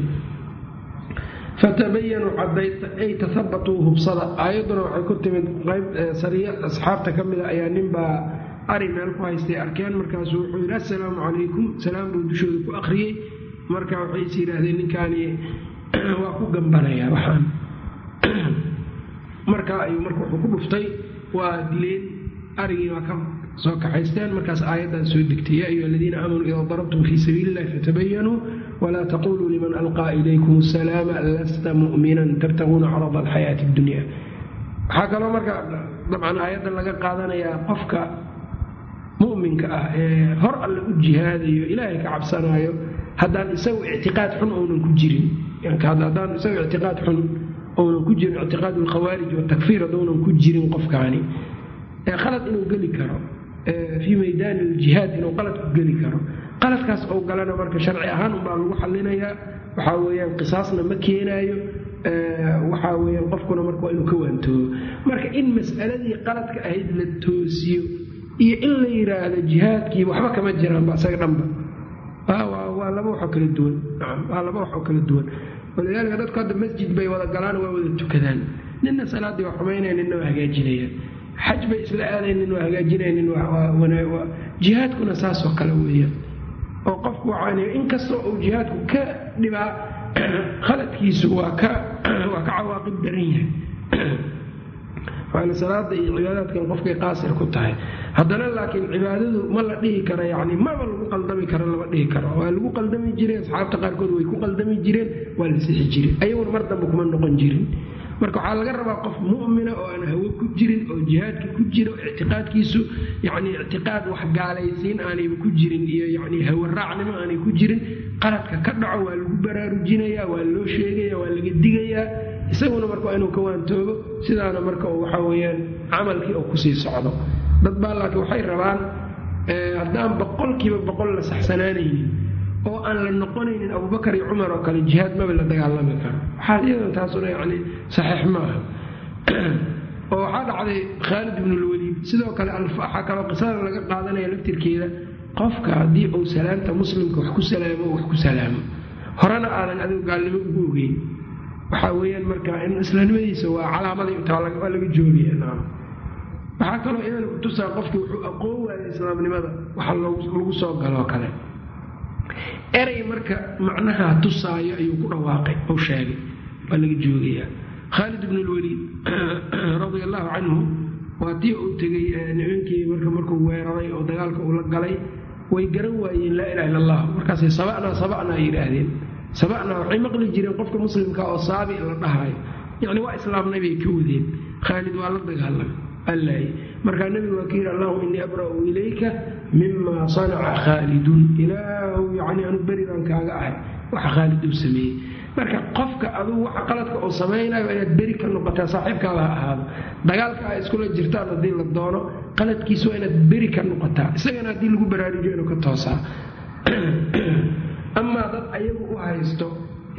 fatabayanuu cadaysta ay tahabatuu hubsada. Aayadduna waxay ku timid qayb sariya asxaabta ka mida ayaa ninbaa ari meel ku haystay arkeen. Markaasuu wuxuu yidhi assalaamu calaykum. Salaam buu dushooda ku akhriyey. Marka waxay is yidhaahdeen ninkaani waa ku gambanayaa waxaan. Markaa ayuu marka wuxuu ku dhuftay. Waa dileen arigii waa ka soo kaxaysteen markaas aayaddan soo degtay yaa ayuha aladiina aamanuu idaa darabtum fii sabiili illahi fatabayanuu walaa taquluu liman alqaa ilaykum asalaama lasta mu'minan tabtaguuna carada alxayaati addunya. Waxaa kaloo marka dabcan aayaddan laga qaadanayaa qofka mu'minka ah ee hor alle u jihaadayo ilaahay ka cabsanaayo haddaan isagu ictiqaad xun ounan ku jirin. Haddaan isagu ictiqaad xun ounan ku jirin ictiqaad alkhawaarij watakfiir haddounan ku jirin qofkaani. Qalad inuu geli karo fii maydaani aljihaad inuu qalad ku geli karo. Qaladkaas oo galana marka sharci ahaan unbaa lagu xallinayaa. Waxaa weyaan qisaasna ma keenaayo waxaa weyaan qofkuna marka waa inuu ka waantoobo. Marka in mas'aladii qaladka ahayd la toosiyo iyo in la yiraahdo jihaadkii waxba kama jiraanba isaga dhanba. Waa laba waxoo kala duwan. Waa laba waxoo kala duwan. Walidaalika dadku hadda masjid bay wada galaan waa wada tukadaan. Nina salaaddii waa xumaynaya nina waa hagaajinaya xaj bay isla aadayn nin waa hagaajinaya nin jihaadkuna saasoo kale weeyaan. oo qofku waxaan inkastoo uu jihaadku ka dhibaa khaladkiisu waa ka waa ka cawaaqib daran yahay. Waana salaada iyo cibaadaadkan qofkay qaasir ku tahay. Haddana laakiin cibaadadu ma la dhihi karo yani maba lagu qaldami karo lama dhihi karo. Waa lagu qaldami jireen asxaabta qaarkood way ku qaldami jireen waa la sixi jiren ayaguna mar dambe kuma noqon jirin marka waxaa laga rabaa qof mu'mina oo aan hawo ku jirin oo jihaadka ku jiro ictiqaadkiisu yani ictiqaad wax gaalaysiin aanayba ku jirin iyo yani hawo raacnimo aanay ku jirin qaladka ka dhaco waa lagu baraarujinaya waa loo sheegaya waa laga digayaa. Isaguna marka inuu ka waantoobo sidaana marka waxa weyaan camalkii oo ku sii socdo. Dad baa laakiin waxay rabaan haddaan boqolkiiba boqol la saxsanaanaynin oo aan la noqonaynin abubakar iyo cumar oo kale jihaad maba la dagaalami karo. Waxaa iyadan taasuna yani saxiix maaha oo waxaa dhacday khaalid ibnulwaliid sidoo kale waxaa kaloo qisada laga qaadanaya laftirkeeda. Qofka haddii uu salaamta muslimka wax ku salaamo wax ku salaamo. Horena aadan adigu gaalnimo ugu ogeyn. Waxaa weyaan marka in islaamnimadiisa waa calaamaday taa waa laga joogaya waxaa kaloo iyadana kutusaa qofkii wuxuu aqoon waayay islaamnimada waxa lagu soo galoo kale erey marka macnaha tusaayo ayuu ku dhawaaqay ou sheegay waa laga joogayaa. Khaalid ibn lwaliid radia allahu canhu waa tii uu tegey nimankii marka markuu weeraray oo dagaalka uu la galay way garan waayeen laa ilaha illa allah markaasay saba'naa saba'naa yidhaahdeen. Saba'naa waxay maqli jireen qofka muslimka oo saabi la dhahayo yacni waa islaamnay bay ka wadeen. Khaalid waa la dagaalamay. Allahy markaa nebigu waa ka yidhi allahuma innii abra'u ilayka mimaa sanaca khaalidun ilaahu yacni anu beri baan kaaga ahay waxa khaalid uu sameeyey marka qofka adugu waxa qaladka uu samaynayo inaad beri ka noqotaa saaxiibkaada ha ahaado dagaalka ay iskula jirtaan haddii la doono qaladkiisa waa inaad beri ka noqotaa isagana haddii lagu baraarujiyo inuu ka toosaa amaa dad ayagu u haysto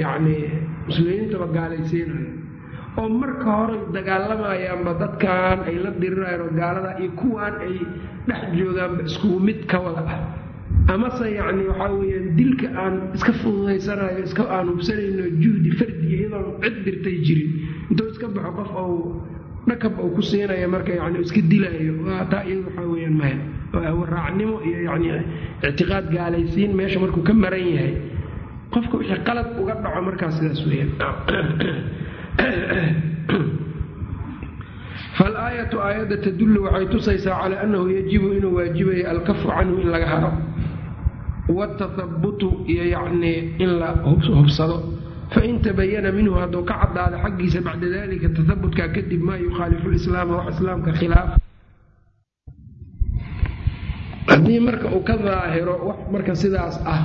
yacnii muslimiintaba gaalaysiinayo oo marka hore dagaalamayaanba dadkan ay la dirirayaan oo gaalada iyo kuwaan ay dhex joogaanba iskugu mid ka wada ah. Amase yacni waxaa weyaan dilka aan iska fududaysanayo iska aan hubsanayno juhdi fardiga iyadoon cid dirtay jirin. Intuu iska baxo qof ou dhakab uu ku siinayo marka yani iska dilaayo taa iyadu waxaa weyaan maya waraacnimo iyo yani ictiqaad gaalaysiin meesha markuu ka maran yahay. Qofka wixii qalad uga dhaco markaas sidaas weyaan faalaayatu aayadda tadullu waxay tusaysaa calaa annahu yajibu inuu waajibayo alkafu canhu in laga haro. Watahabutu iyo yacnii in la hubsado. Fain tabayana minhu hadduu ka caddaado xaggiisa bacda dalika tahabutkaa kadib maa yukhaalifu lislaama wax islaamka khilaaf. Haddii marka uu ka daahiro wax marka sidaas ah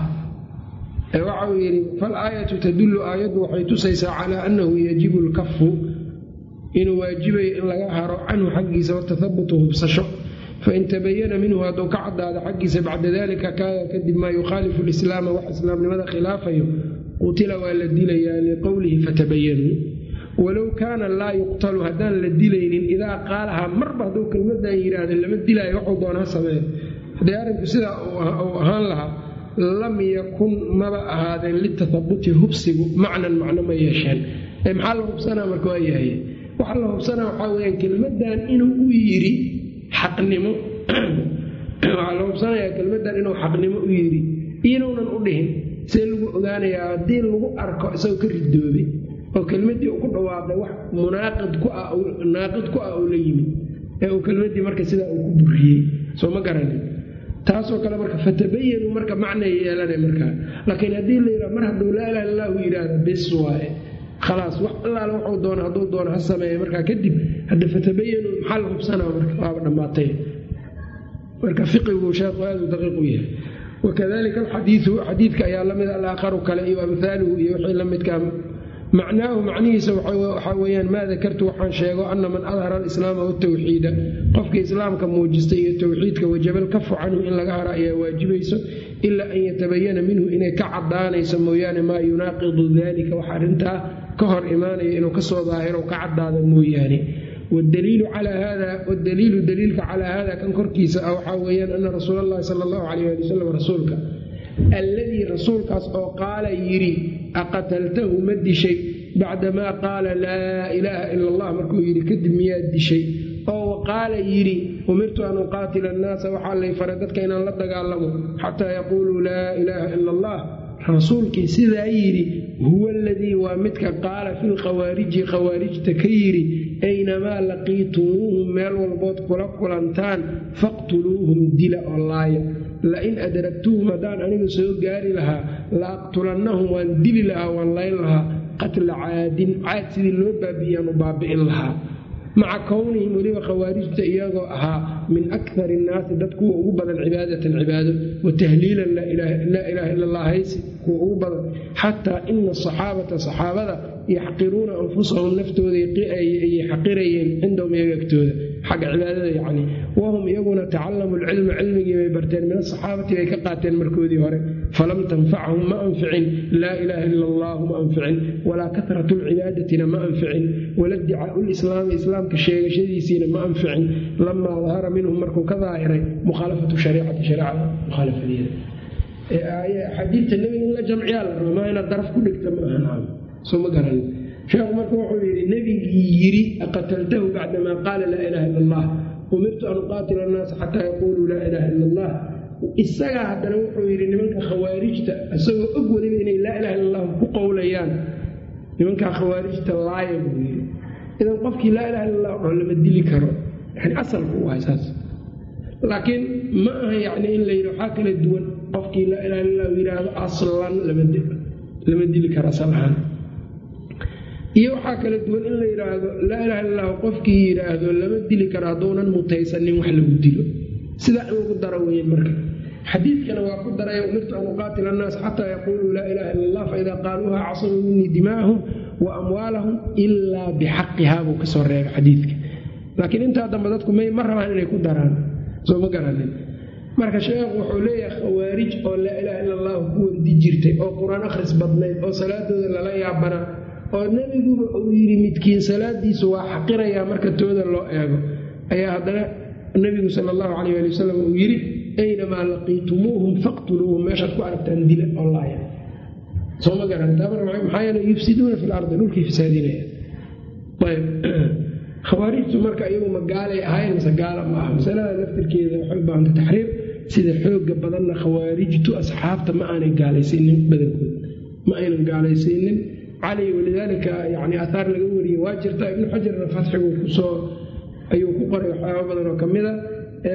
waxa uu yidhi faalaayatu tadullu aayaddu waxay tusaysaa calaa annahu yajibu lkafu inuu waajibayo in laga haro canhu xaggiisa watahabutu hubsasho. Fain tabayana minhu hadduu ka caddaado xaggiisa bacda dalika kaada kadib maa yukhaalifu lislaama wax islaamnimada khilaafayo qutila waa la dilayaa liqowlihi fatabayanuu walow kaana laa yuqtalu haddaan la dilaynin idaa qaalahaa marba hadduu kelmadan yidhaahda lama dilaayo waxuu doonaa sameeya haddii arrinku sidaa uu ahaan lahaa lam yakun maba ahaadeen litahabuti hubsigu macnan macno ma yeesheen ee maxaa la hubsanaa marka waa yahay waxa la hubsanaa waxaa weyaan kelmadan inuu u yidhi xaqnimo waxaa la hubsanayaa kelmadan inuu xaqnimo u yidhi inuunan u dhihin see lagu ogaanayaa haddii lagu arko isagoo ka ridoobay oo kelmadii uu ku dhawaaqay wax munaaqid ku ah naaqid ku ah uu la yimid ee uu kelmadii marka sidaa uu ku buriyey soo ma garanin taasoo kale marka fatabayanu marka macnay yeelana markaa laakiin haddii la yidhaha mar hadduu laa ilaha illahu yidhaahda bis waaye. Khalaas wax allaale wuxuu doona hadduu doono ha sameeya markaa kadib hadda fatabayanu maxaa la hubsanaa marka? Waaba dhammaatay. Marka fiqigu sheekhu aadu daqiiq u yahay. Wakadalika alxadiidu xadiidka ayaa la mid alaakharu kale iyo amhaaluhu iyo wixii la macnaahu macnihiisa waxaa weyaan maa dakartu waxaan sheego ana man adhara alislaama watawxiida qofka islaamka muujistay iyo towxiidka wajabal kafu canhu in laga hara ayaa waajibayso ilaa an yatabayana minhu inay ka cadaanayso mooyaane maa yunaaqidu dalika wax arrintaa ka hor imaanaya inuu ka soo daahiro ka cadaado mooyaane. Wdaliilu daliilka calaa hada kan korkiisa ah waxaa weyaan ana rasuul allahi sal allahu alayh ali wasalam rasuulka alladii rasuulkaas oo qaala yidhi aqataltahu ma dishay? Bacdamaa qaala laa ilaaha ila allah. Markuu yidhi kadib miyaad dishay? Oo qaala yidhi umirtu an uqaatila annaasa waxaa lay faray dadka inaan la dagaalamo xataa yaquuluu laa ilaaha ila allah. Rasuulkii sidaa yidhi huwa aladii waa midka qaala fi lkhawaariji khawaarijta ka yidhi aynamaa laqiitumuuhum meel walbood kula kulantaan faqtuluuhum dila oo laaya lain adragtuhum haddaan aniga soo gaari lahaa la aqtulannahum waan dili lahaa waan layn lahaa qatla caadin caad sidii loo baabi'iyaan u baabi'in lahaa maca kownihim weliba khawaarijta iyagoo ahaa min akar innaasi dad kuwa ugu badan cibaadatan cibaado wa tahliilan laa ilaaha ila allah haysi kuwa ugu badan. Xataa ina asaxaabata saxaabada yaxqiruuna anfusahum naftooda ayay xaqirayeen cindahum iyaga agtooda. Xagga cibaadada yacni wahum iyaguna tacallamu lcilma cilmigii bay barteen min asaxaabati bay ka qaateen markoodii hore falam tanfachum ma anficin laa ilaaha ila allahu ma anficin walaa katratu lcibaadatina ma anficin wala dicaau islaamka sheegashadiisiina ma anficin lamaa dahara minhum markuu ka daahiray mukhaalafatu shariicati shareecada mukhaalafadeeda xadiidta nebiga in la jamciyaa la raba maa inaad daraf ku dhigta ma ahan soo ma garan sheekhu marka wuxuu yidhi nebigii yidhi aqataltahu bacdamaa qaala laa ilaaha ila allah umirtu an uqaatila annaasa xataa yaquuluu laa ilaaha ila allah isagaa haddana wuxuu yidhi nimanka khawaarijta isagoo og weliba inay laa ilaha illa allahu ku qowlayaan nimankaa khawaarijta laaya buu yidhi. Idan qofkii laa ilaha illa allah lama dili karo. Yani asalku u ahay saas laakiin ma aha yacni in la yidhi waxaa kala duwan qofkii laa ilaha illa yidhaahdo aslan lama dili karo asal iyo waxaa kala duwan in la yidhaahdo laa ilaha illa allahu qofkii yidhaahdo lama dili karo hadduunan mutaysanin wax lagu dilo. Sidaa in lagu daro weeye marka xadiidkana waa ku daraya umirtu an uqaatila annaas xataa yaquuluu laa ilaha ila allah faidaa qaaluuha casamuu minii dimaahum wa amwaalahum ilaa bixaqihaa buu ka soo reebay xadiidka. Laakiin intaa dambe dadku ma rabaan inay ku daraan. Soo ma garanin marka sheekhu wuxuu leeyahay khawaarij oo laa ilaha ila allahu ku wardi jirtay oo qur'aan akhris badnayd oo salaadooda lala yaabanaa oo nebiguba uu yidhi midkiin salaadiisu waa xaqirayaa marka tooda loo eego. Ayaa haddana nebigu sala allahu calayh ali wasalam uu yidhi aynamaa laqiitumuuhum faqtuluuhum meeshaad ku aragtaan dila oo laaya soo ma garantaa maxaa yeele yufsiduuna fi lardi dhulkii fasaadinaya ayb khawaarijtu marka iyagu ma ahayn mise gaala ma masalada laftirkeeda waxay u baahanta taxriir sida xooga badanna khawaarijtu asxaabta ma aanay gaalaysiinin badankood ma aynan gaalaysiinin cali walidaalika yani ahaar laga wariyey waa jirta ibnu xajarna fatxigu ku soo ayuu ku qoray waxyaaba badan oo kamida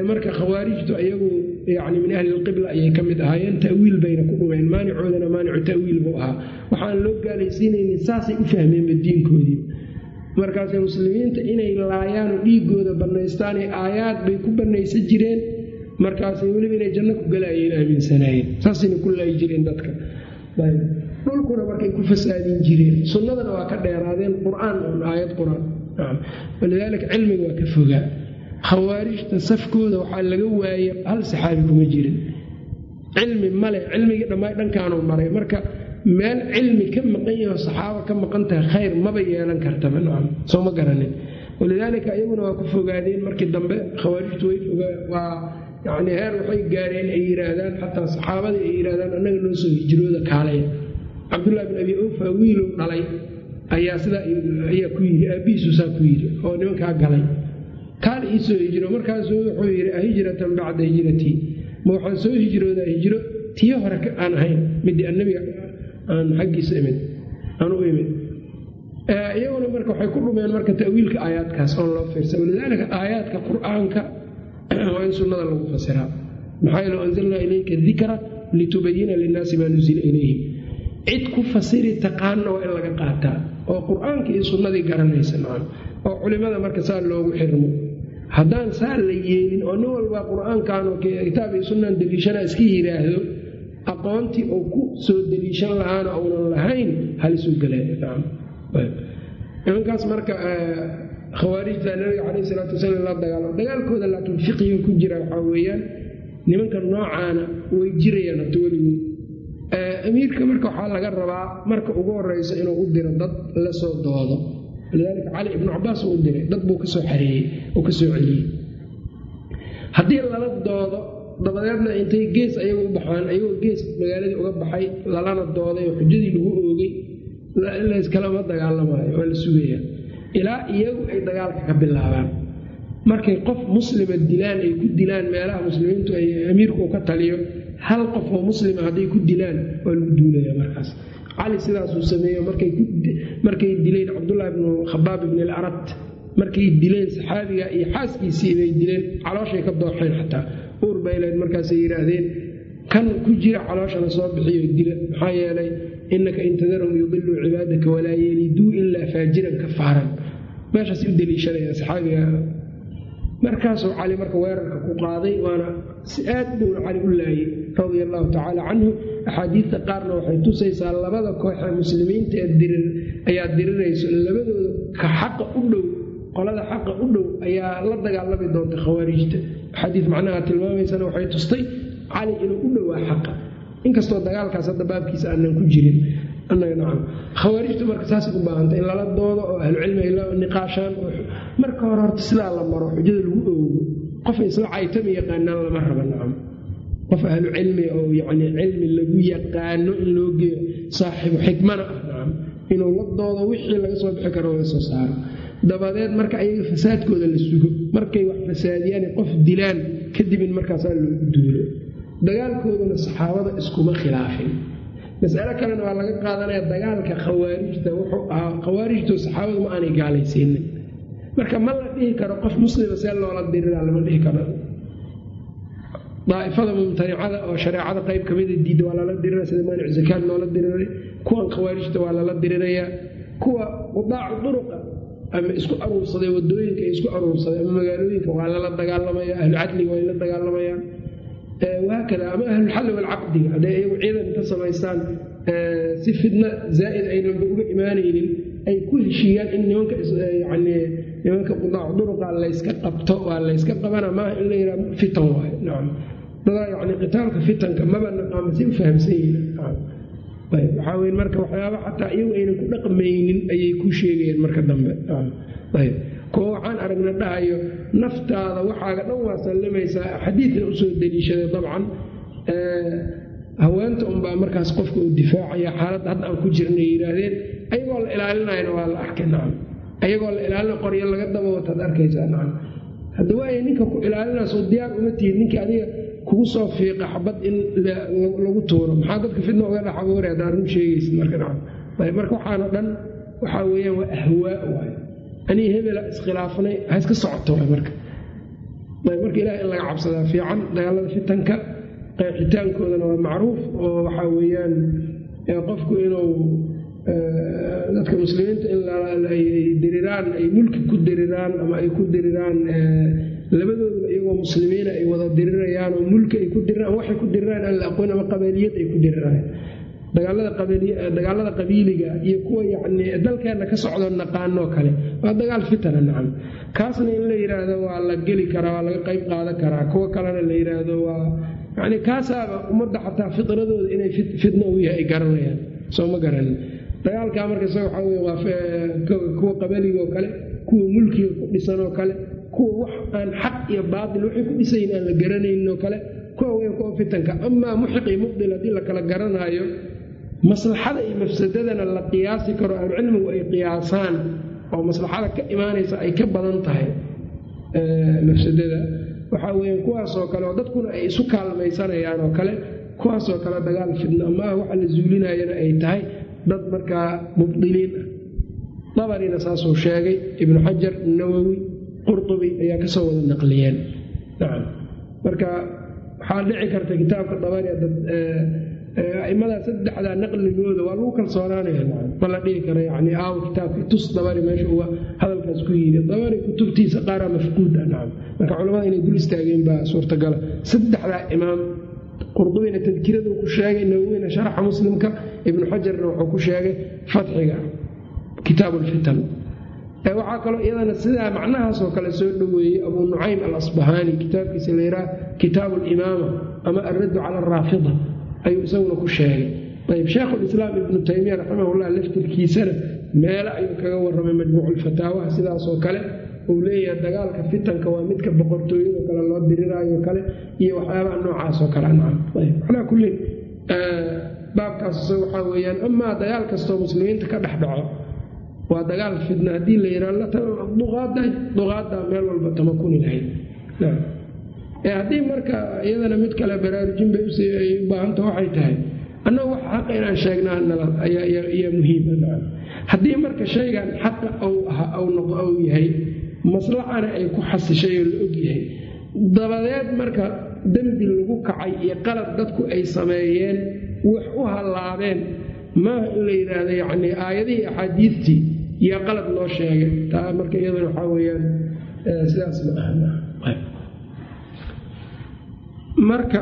marka khawaarijtu iyagu yani min ahli lqibla ayay ka mid ahaayeen ta'wiil bayna ku dhumeen maanicoodana maanicu ta'wiil buu ahaa. Waxaan loo gaalaysiinaynin saasay u fahmeenba diinkoodii. Markaase muslimiinta inay laayaano dhiigooda bannaystaan aayaad bay ku bannaysan jireen. Markaasay weliba inay janno ku galaayeen aaminsanaayeen saasayna ku laayi jireen dadka. Dhulkuna markay ku fasaadin jireen. Sunnadana waa ka dheeraadeen qur'aan aayad qur'aan. Walidaalika cilmiga waa ka fogaa khawaarijta safkooda waxaa laga waayey hal saxaabi kuma jirin. Cilmi male cilmigii dhammaa dhankaanuu maray. Marka meel cilmi ka maqan yaho saxaaba ka maqan tahay khayr maba yeelan kartaba nacam soo ma garanin. Walidaalika iyaguna waa ku fogaadeen markii dambe khawaarijtu waa yani heer waxay gaareen ay yiraahdaan xataa saxaabadii ay yiraahdaan annaga noo soo hijrooda kaalaya cabdullahi bin abi awfa wiilow dhalay ayaa sidaa ayaa ku yidhi aabbihiisu saa ku yidhi oo nimankaa galay kaal ii soo hijro markaasuu wuxuu yidhi ahijratan bacda hijratii ma waxaan soo hijroodaa hijro tii hore aan ahayn midii annabiga aan xaggiisa imid aan u imid iyaguna marka waxay ku dhumeen marka ta'wiilka aayaadkaas oon loo fiirsa walidaalika aayaadka qur'aanka waa in sunnada lagu fasiraa maxaa yeele anzalnaa ilayka dikra litubayina linnaasi maa nusila ilayhim cid ku fasiri taqaanna waa in laga qaataa oo qur'aanka iyo sunnadii garanaysa nacam. Oo culimada marka saa loogu xirmo haddaan saa la yeelin oo nin walba qur'aankan kitaab iyo sunnaan deliishana iska yidhaahdo aqoontii uu ku soo deliishan lahaana uunan lahayn halisuu galeen nimankaas marka khawaarijta nabiga caleyh isalaatu wasalaam la dagaalo dagaalkooda laakiin fiqiga ku jira waxaa weeyaan nimanka noocaana way jirayaan hata weligood. Amiirka marka waxaa laga rabaa marka ugu horeysa inuu u diro dad la soo doodo lidaalika cali ibnu cabaas uu u diray dad buu ka soo xareeyey oo ka soo celiyey. Haddii lala doodo dabadeedna intay gees ayaga u baxaan ayagoo gees magaaladii uga baxay lalana dooday oo xujadii lagu oogay layskalama dagaalamaayo waa la sugayaa. Ilaa iyagu ay dagaalka ka bilaabaan. Markay qof muslima dilaan ay ku dilaan meelaha muslimiintu ay amiirku uu ka taliyo hal qof oo muslima hadday ku dilaan waa lagu duulaya markaas cali sidaasuu sameeyo. Markay dileen cabdullahi bnu khabaab ibn alarat markay dileen saxaabiga iyo xaaskiisii bay dileen. Calooshay ka dooxeen xataa. Uur bayleed markaasay yidhaahdeen kan ku jira calooshana soo bixiyo dila. Maxaa yeelay inaka intadarhum yudiluu cibaadaka walaa yeliduu ilaa faajiran kafaaran. Meeshaas u daliishanaya saxaabiga. Markaasuu cali marka weerarka ku qaaday waana si aad buuna cali u laayay radia allahu tacaala canhu axaadiidta qaarna waxay tusaysaa labada kooxee muslimiinta ayaa dirirayso labadooda ka xaqa u dhow qolada xaqa u dhow ayaa la dagaalami doonta khawaarijta. Xadiid macnaha tilmaamaysana waxay tustay cali inuu u dhowaa xaqa. Inkastoo dagaalkaas hadda baabkiisa aanan ku jirin. Khawaarijtu marka saasay u baahanta in lala doodo oo ahlucilmi ay la niqaashaan marka hore horta sidaa la maro xujada lagu oogo qof isla caytama yaqaanaan lama raba nacam. Qof ahlu cilmi oo yani cilmi lagu yaqaano in loo geeyo saaxibu xikmana ah nacam. Inuu la doodo wixii laga soo bixi karo laga soo saaro. Dabadeed marka ayaga fasaadkooda la sugo markay wax fasaadiyaan qof dilaan kadib in markaasaa loogu duulo. Dagaalkooduna saxaabada iskuma khilaafin. Masalo kalena waa laga qaadanaya dagaalka khawaarijta wuxuu ahaa khawaarijtu saxaabadu aanay gaalaysiinin marka ma la dhihi karo qof muslima see loola dirira lama dhihi karo. Daaifada mumtanicada oo shareecada qayb kamida diidda waa lala dirira sida maanic zakaad loola diriray kuwan khawaarijta waa lala dirirayaa kuwa qudaacu duruqa ama isku aruursaday waddooyinka isku aruursaday ama magaalooyinka waa lala dagaalamaya ahlu cadliga waa la dagaalamayaan wahaakada ama ahlulxalli walcaqdiga hadday iyagu ciidan ka samaystaan si fidna zaa'id aynanba uga imaanaynin ay ku heshiiyaan in nimanka yani nimanka qudaac duruqa layska qabto waa layska qabana maaha in la yidhaha fitan waayo nacam dadaa yani qitaalka fitanka maba naqaama si u fahamsan yihiin waxaa weye marka waxyaaba xataa iyagu aynan ku dhaqmaynin ayay ku sheegayeen marka dambe. Ayb kuwa waxaan aragna dhahayo naftaada waxaaga dhan waa sallimaysaa xadiidna u soo daliishaday dabcan haweenta unbaa markaas qofka uu difaacaya xaaladda hadda aan ku jirna yidhaahdeen ayagoo la ilaalinayna waa la arkay. Nacam ayagoo la ilaalina qoryo laga daba wataad arkaysaa. Hadda waaya ninka ku ilaalinaasoo diyaar uma tihid ninkii adiga kugu soo fiiqa xabad in lagu tuuro. Maxaa dadka fidna uga dhex abuuray haddaa run sheegaysid marka nacam ayb marka waxaana dhan waxaa weeyaan waa ahwaa waay anii hebela iskhilaafnay ha iska socoto marka. Marka ilaah in laga cabsadaa fiican dagaalada fitanka qeexitaankoodana waa macruuf oo waxaa weeyaan qofku inuu dadka muslimiinta in ay diriraan ay mulki ku diriraan ama ay ku diriraan labadooduba iyagoo muslimiina ay wada dirirayaan oo mulki ay ku diriraan waxay ku diriraan aan la aqoon ama qabeeliyad ay ku diriraan. Dagaalada qabiiliga iyo kuwa yani dalkeenna ka socdoo naqaanoo kale waa dagaal fitana nacam. Kaasna in la yidhaahdo waa la geli karaa waa laga qayb qaadan karaa kuwa kalena la yidhaahdo waa yani kaasaaba ummadda xataa fidradooda inay fitna u yahay ay garanayaan soo ma garanin dagaalkaa marka isaga waxaa wey waa kuwa qabaligaoo kale kuwa mulkiga ku dhisanoo kale kuwa wax aan xaq iyo baatil waxay ku dhisayin aan la garanayninoo kale kuwa weyn kuwa fitanka. Amaa muxiqii mubdil haddii la kala garanaayo maslaxada iyo mafsadadana la qiyaasi karo ahlucilmigu ay qiyaasaan oo maslaxada ka imaanaysa ay ka badan tahay mafsadada. Waxaa weyaan kuwaasoo kale oo dadkuna ay isu kaalmaysanayaan oo kale kuwaasoo kale dagaal fidna amaah waxa la zuulinayana ay tahay dad markaa mubdiliin ah. Dabarina saasuu sheegay ibnu xajar nawowi qurtubi ayaa ka soo wada naqliyeen. Marka waxaa dhici karta kitaabka dabari aimadaa saddexdaa naqligooda waa lagu kalsoonaanaya ma la dhihi karo yani aaw kitaabkii tus dabari meesha uga hadalkaas ku yiri dabari kutubtiisa qaaraa mafquud ah. Nacam. Marka culamada inay dul istaageen baa suurtagala. Saddexdaa imaam qurdubina tadkiradu ku sheegay nawowina sharaxa muslimka ibnu xajarna wuxuu ku sheegay fatxiga kitaab lfitan waxaa kaloo iyadana sidaa macnahaasoo kale soo dhoweeyey abuu nucaym alasbahaani kitaabkiisa layidhaha kitaabu limaama ama alraddu cala araafida ayuu isaguna ku sheegay. Ayb sheekhulislaam ibnu taymiya raximahullah laftirkiisana meelo ayuu kaga warramay majmuuculfataawaha sidaasoo kale uu leeyahay dagaalka fitanka waa midka boqortooyado kale loo diriraayo kale iyo waxyaabaha noocaasoo kale. Calaa kullin baabkaas waxaa weyaan amaa dagaal kastoo muslimiinta ka dhex dhaco waa dagaal fidna haddii la yidhaduqaada meel walba tamakuni lahayd. Haddii marka iyadana mid kale baraarujin bay ay u baahanta waxay tahay annaga wax xaqa inaan sheegnaa ayaa muhiima haddii marka shaygan xaqa ou yahay maslaxana ay ku xasishay oo la og yahay. Dabadeed marka dembi lagu kacay iyo qalad dadku ay sameeyeen wax u hallaabeen maaha in la yidhaahdo yacnii aayadihii axaadiidtii iyo qalad loo sheegay. Taa marka iyadana waxaa weyaan sidaas ma aha marka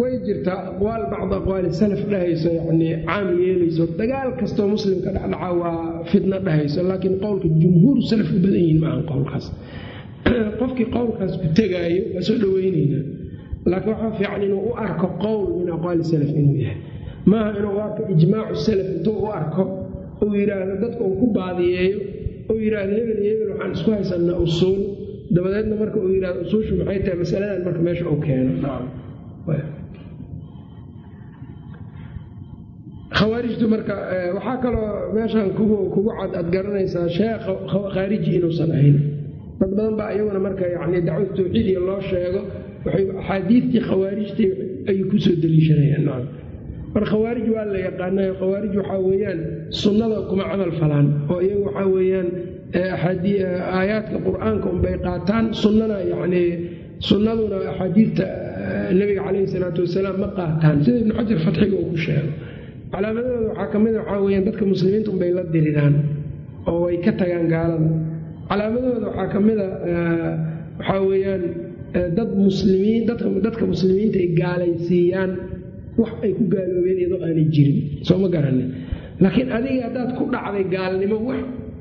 way jirtaa aqwaal bacd aqwaali salaf dhahayso yacnii caam yeelayso. Dagaal kastoo muslimka dhexdhaca waa fidno dhahayso laakiin qowlka jumhuuru salaf u badan yihiin maahan qowlkaas. Qofkii qowlkaas ku tegaayo waa soo dhoweynaynaa laakiin waxaa fiican inuu u arko qowl min aqwaali salaf inuu yahay. Maaha inuu u arko ijmaacu salaf intuu u arko uu yidhaahdo dadka uu ku baadiyeeyo uu yidhaahdo hebel hebel waxaan isku haysanaa usuul dabadeedna marka uu yidhahdo usuushu maxay tahay masaladan? Marka meesha uu keeno. Khawaarijtu marka waxaa kaloo meeshan kugu cad aad garanaysaa sheekh khaariji inuusan ahayn dad badan baa iyaguna marka yani dacwad tawxiid iyo loo sheego waxay axaadiidtii khawaarijtii ayuu ku soo daliishanayaan. Mar khawaarij waa la yaqaanayo khawaarij waxaa weeyaan sunnada kuma camal falaan oo iyagu waxaa weeyaan aayaadka qur'aanka unbay qaataan sunnana yacnii sunnaduna axaadiidta nebiga calayhi salaatu wasalaam ma qaataan. Sida ibnu xajar fatxiga uu ku sheego. Calaamadooda waxaa ka mid waxaa weyaan dadka muslimiinta unbay la diriraan oo way ka tagaan gaalada. Calaamadooda waxaa ka mid a waxaa weeyaan dad muslimiin dadka muslimiinta ay gaalaysiiyaan wax ay ku gaaloobeen iyadoo aanay jirin. Soo ma garanin. Laakiin adiga haddaad ku dhacday gaalnimo wax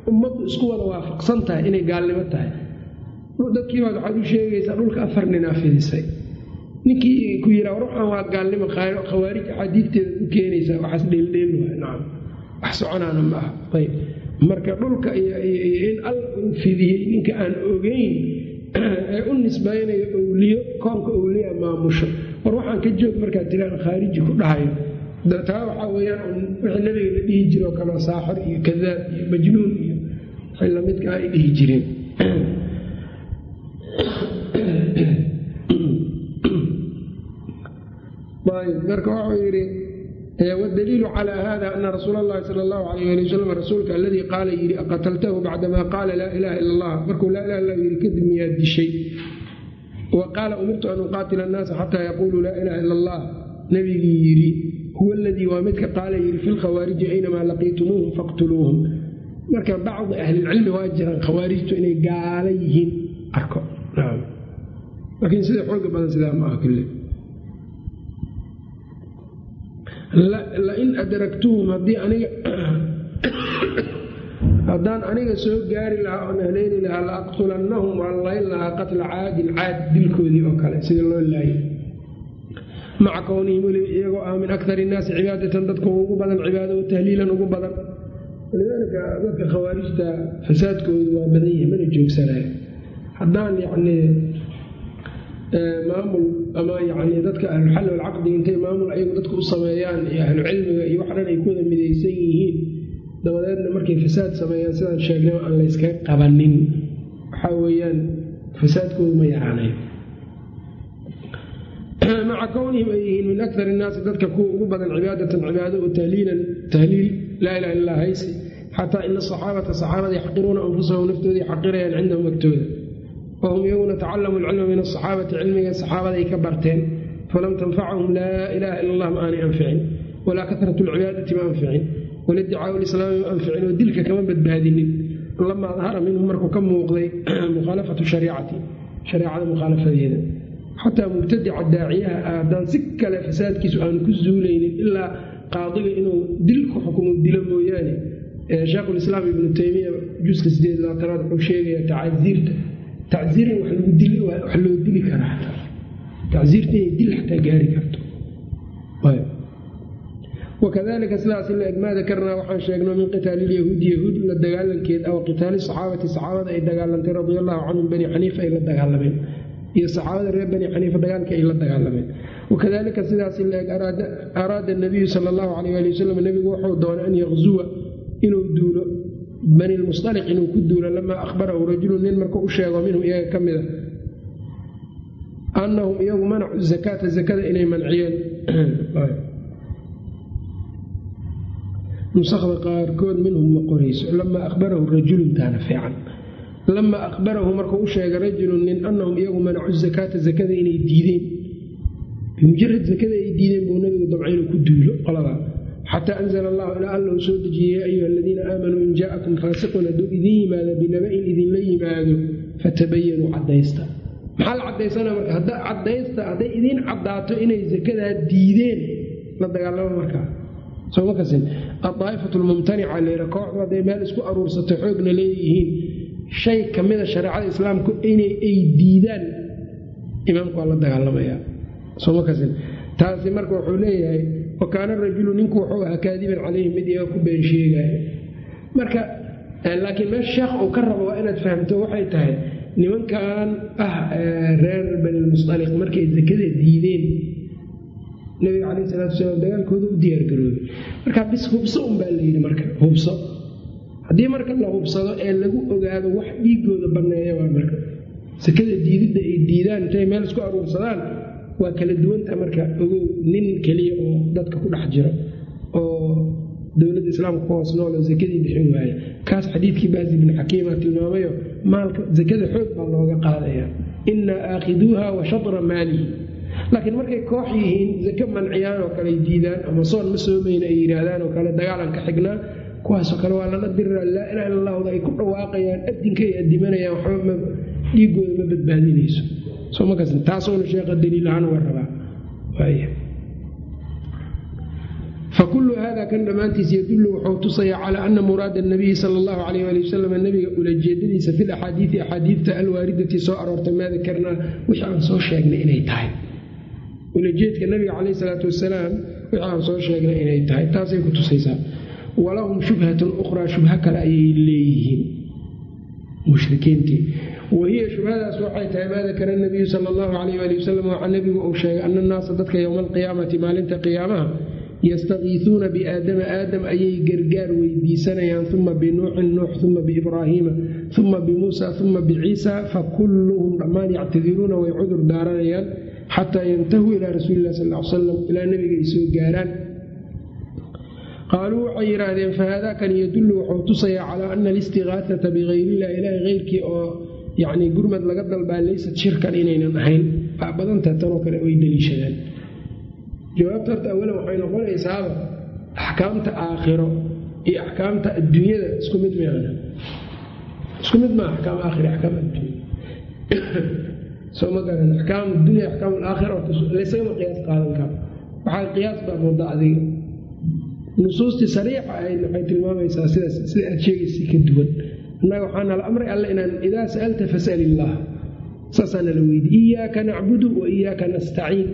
ummaddu isku wada waafaqsan tahay inay gaalnimo tahay. Dadkiibaad waxaad u sheegaysaa dhulka afar ninaa fidisay ninkii ku yiraa ruuxan waa gaalnimo khawaarij axaadiidteeda u keenaysaa waxaas dheeldheel nacam wax soconaana ma ayb marka dhulka in alla uu fidiyey ninka aan ogeyn ee u nisbaynayo owliyo koonka owliya maamusho. War waxaan ka joog markaad tiraan khaariji ku dhahayo. Taa waxaa weyaan wixii nabiga la dhihi jiro oo kaleo saaxir iyo kadaab iyo majnuun iyo wixii lamidkaa ay dhihi jireen marka wuxuu yidhi wdaliilu calى hada ana rasuul اllahi sal اllahu alayh ali wasalam rasuulka aladii qaala yidhi aqataltahu bacdamaa qaala laa ilaha ila allah markuu laa ilah illa yidhi kadib miyaad dishay wa qaala umirtu an uqaatila annaasa xataa yaquuluu laa ilaha ila allah nebigii yidhi huwa aladii waa midka qaala yidhi fi lkhawaariji aynamaa laqiitumuuhum faqtuluuhum marka bacdi ahlilcilmi waa jiraan khawaarijtu inay gaala yihiin. Arko. Laakiin sida xooga badan sidaa ma aha kule lain adragtuhum haddii aniga haddaan aniga soo gaari lahaa oon haleeli lahaa la aqtulannahum waan layn lahaa qatla caadin caad dilkoodii oo kale sida loo laayay maca kownihim weliba iyagoo ah min akar innaasi cibaadatan dadka ugu badan cibaado tahliilan ugu badan walidaalika dadka khawaarijta fasaadkoodu waa badan yahay mana joogsanayo haddaan yacnii maamul ama yani dadka ahluxalli walcaqdi intay maamul ayagu dadka u sameeyaan iyo ahlucilmiga iyo wax dhan ay ku wada midaysan yihiin dabadeedna markay fasaad sameeyaan sidaan sheegnay aan layskaga qabanin waxaa weeyaan fasaadkoodu ma yaraanayo maca kownihim ay yihiin min akar innaasi dadka kuwa ugu badan cibaadatan cibaado o tahliilan tahliil laa ilaha illa haysi. Xataa ina asaxaabata saxaabada yaxqiruuna anfusahum naftoodii xaqirayaan cindahum agtooda wahum iyaguna tacalamuu alcilma min asaxaabati cilmiga saxaabada ay ka barteen. Falam tanfachum laa ilaha ila allah ma aanay anficin. Walaa karatu lcibaadati ma anficin. Waliddicaau lislaami ma anficin. Oo dilka kama badbaadinin. Lamaa dahara minhu markuu ka muuqday mukhaalafatu shariicati shareecada mukhaalafadeeda xataa mubtadica daaciyaha ah haddaan si kale fasaadkiisu aanu ku zuulaynin ilaa qaadiga inuu dil ku xukumo dilo mooyaane sheekhulislaam ibnu taymiya juska sideed labaatanaad wuxuu sheegayaa tacaziirta tacziirin wax loo dili karaa tacziirta inay dil xataa gaari karto. Wakadalika sidaas ila eg maa dakarnaa waxaan sheegno min qitaali lyahuudi yahuud la dagaalankeed aw qitaali saxaabati saxaabada ay dagaalantay radi allahu canhum bani xaniifa ay la dagaalameen iyo saxaabada reer bani xaniifa dagaalka ay la dagaalameen wakadalika sidaas ila eg araada nabiyu sala allahu alayh ali wasalam nebigu wuxuu doonay an yaqzuwa inuu duulo bani lmusaliq inuu ku duulo lamaa ahbarahu rajulu nin markuu u sheego minhum iyaga ka mida annahum iyagu manacu zakaata zakada inay manciyeen nusakda qaarkood minhum ma qorayso lamaa ahbarahu rajulun taana fiican lamaa ahbarahu markuu u sheegay rajulun nin annahum iyagu manacu zakaata zakada inay diideen bimujarad zakada ay diideen buu nabigu dabca inuu ku duulo qoladaa xataa anzla allahu ilaa alla uu soo dejiyey ya ayuha aladiina aamanuu in jaa'akum faasiqun hadduu idin yimaado binaba-in idinla yimaado fatabayanuu cadaysta maxaa la cadaysana marka? Hadda cadaysta hadday idiin caddaato inay zakadaa diideen la dagaalamo markaa kasin? Adaa'ifatu lmumtanica leera kooxdu hadday meel isku aruursato xoogna leeyihiin. Shay ka mida shareecada islaamku inay ay diidaan imaamku waa la dagaalamaya. sooma kasin taasi marka wuxuu leeyahay wakaana rajulu ninku wuxuu ahaa kaadiban calayhi mid iyaga ku been sheegaayo marka laakiin meesha sheekh uu ka rabo waa inaad fahamto waxay tahay nimankan ah reer banilmusaliq markay zakada diideen nabiga caleyh salatu wasalaam dagaalkooda u diyaargaroobay marka bis hubso unbaa layidhi marka hubso. Haddii marka la hubsado ee lagu ogaado wax dhiigooda banneeya waa marka. Sakada diididda ay diidaan intay meel isku aruursadaan waa kala duwanta marka ogow nin keliya oo dadka ku dhex jiro oo dowladda islaamka ku hoos nool oo sakadii bixin waaya kaas xadiidkii baasi bni xakiima tilmaamayo maalka sakada xoog baa looga qaadaya innaa aakhiduuha wa shatra maalihi laakiin markay koox yihiin zake manciyaan oo kale diidaan ama soon ma soomayna ay yidhaahdaan oo kale dagaalan ka xignaa kuwaasoo kale waa lala dirira laa ilaha illa allahda ay ku dhawaaqayaan adinka ay adimanayaan waxba dhiigooda ma badbaadinayso taasowna sheekha daliil ahaan waa rabaa. Fakulu hada kan dhammaantiis yadullu wuxuu tusayaa calaa ana muraada nabiyi sala allahu alayh ali wasalam nabiga ulajeedadiisa fi laxaadiidi axaadiidta alwaaridati soo aroortay maa dakarnaa wixii aan soo sheegnay inay tahay. Ulajeedka nabiga caleyh salaatu wasalaam wixii aan soo sheegnay inay tahay. Taasay ku tusaysaa. Walahum shubhatun ukhraa shubho kale ayay leeyihiin. Mushrikiintii wahiya shubhadaas waxay tahay maa dakara nabiyu sala allahu alayh ali wasalam waxaa nabigu uu sheegay ana annaasa dadka yowma alqiyaamati maalinta qiyaamaha yastakiisuuna biaadama aadam ayay gargaar weydiisanayaan uma binuuxin nuux uma biibraahiima uma bimuusa uma biciisa fakulluhum dhammaan yactadiruuna way cudur daaranayaan xataa yantahuu ilaa rasuuli lah sal l salam ilaa nabiga ay soo gaaraan qaaluu waxay yidhaahdeen fahaadakan yadullu wuxuu tusayaa calaa ana alistigaasata bikayrillahi ilaahi keyrkii oo yacni gurmad laga dalbaa laysat shirkan inaynan ahayn waa badantaha tanoo kale way daliishadaan. Jawaabta horta awalan waxay noqonaysaaba axkaamta aakhiro iyo axkaamta adduunyada. Isku mid meana isku mid maa axkaam aakhir axkaam adduunya. Soo ma garan axkaam dunya axkaam alaakhira laysagama qiyaas qaadan karo waxaa qiyaas baa mooda adiga. Nusuustii sariixa ahayd waxay tilmaamaysaa sidaas sida aad sheegaysa ka duwan innaga waxaa nala amray alle inaan idaa sa'alta fas'al illaah saasaa nala weydiy iyaaka nacbudu wa iyaaka nastaciin.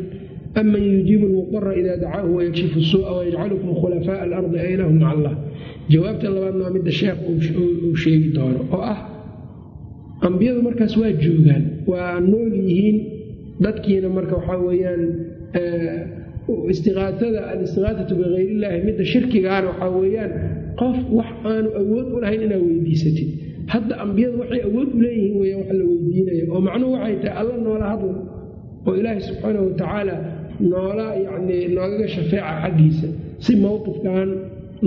Aman yujiibu lmudara ida dacaahu wayakshifu suu'a wayajcalukum khulafaaء alardi aylahu maca allah jawaabta labaadna waa midda sheekh uu sheegi doono oo ah ambiyadu markaas waa joogaan waa nool yihiin. Dadkiina marka waxaa weyaan istiaaada alistiqaasatu bikayriillaahi midda shirkigaana waxaa weeyaan qof wax aanu awood u lahayn inaad weydiisatid. Hadda ambiyadu waxay awood u leeyihiin weyaan wax la weydiinaya oo macnuhu waxay tahay alla noola hadla oo ilaahi subxaana watacaala noola yani noogaga shafeeca xaggiisa si mowqifkan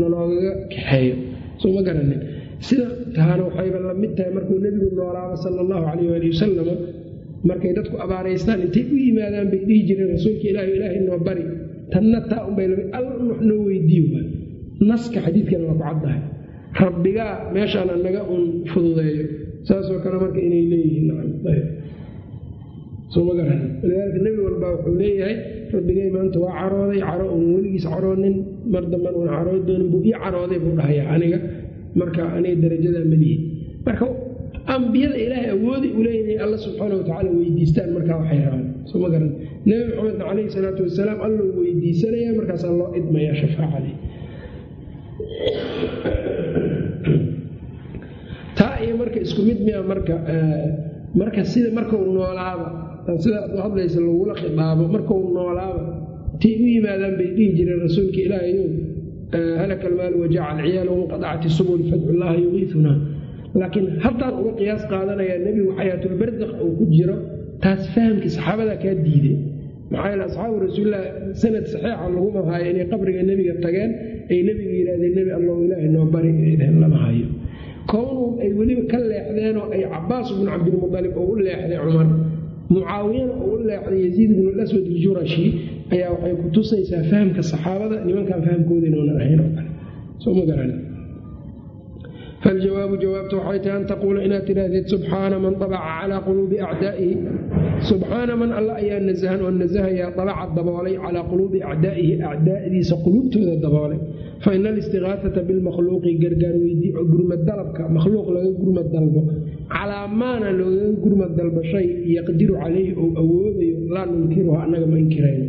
naloogaga kaxeeyo. Soo garanin. Sida taana waxayba la mid tahay markuu nebigu noolaaba sala allahu calayh waali wasalama markay dadku abaaraystaan intay u yimaadaan bay dhihi jireen rasuulka ilaahi ilaahay noo bari tanna taa unbay lami alla wax noo weydiiyo naska xadiidkana waa ku caddahay rabbigaa meeshaan anaga un fududeeyo. Saasoo kale marka inay leeyihiin walidaalika nebi walba wuxuu leeyahay rabbigay maanta waa carooday caro uun weligiis caroonin mar damban uun carood doonin buu ii carooday buu dhahaya aniga. Marka aniga darajadaa malihi marka ambiyada ilaahay awoodi u leeyahay alla subxaana watacaala weydiistaan markaa waxay rabaan. Soo ma garan. Nebi maxamedna calayhi salaatu wasalaam allou weydiisanaya markaasaa loo idmaya shafaacadii taa iyo marka isku mid miya marka marka sida markau noolaaba sidaa u hadlaysa lagula khidaabo markau noolaaba intay u yimaadaan bay dhihi jireen rasuulka ilaahayo halaka almaalu wajaca alciyaal wanqadacat isubul fadcu llaha yugiifunaa laakiin haddaan uga qiyaas qaadanayaa nebigu xayaatulbarzakh uu ku jiro taas fahamkii saxaabadaa kaa diiday maxaa yeele asxaabu rasuulilah sanad saxiixa laguma haayo inay qabriga nebiga tageen ay nebiga yidhahdeen nebi allow ilaahay noo bari lama hayo. Kownuu ay weliba ka leexdeenoo ay cabaas bnu cabdilmualib oo u leexday cumar mucaawiyana oo u leexday yaziid bnu laswad iljurashi ayaa waxay ku tusaysaa fahamka saxaabada nimankan fahamkooda inuunan ahayn oo kale. Soo ma garan faljawaabu jawaabta waxay tahay an taquula inaad tidhaahdeed subxaana man dabaca calaa quluubi acdaa'ihi subxaana man alla ayaa nasahan oo nasahayaa dabaca daboolay calaa quluubi acdaa'ihi acdaa'diisa quluubtooda daboolay fa ina alistiqaasata bilmakhluuqi gargaar weydii oo gurmad dalabka makhluuq laga gurmad dalbo calaa maana loogaga gurmad dalbo shay yaqdiru calayhi ou awoodayo laa nunkiruha annaga ma inkirayno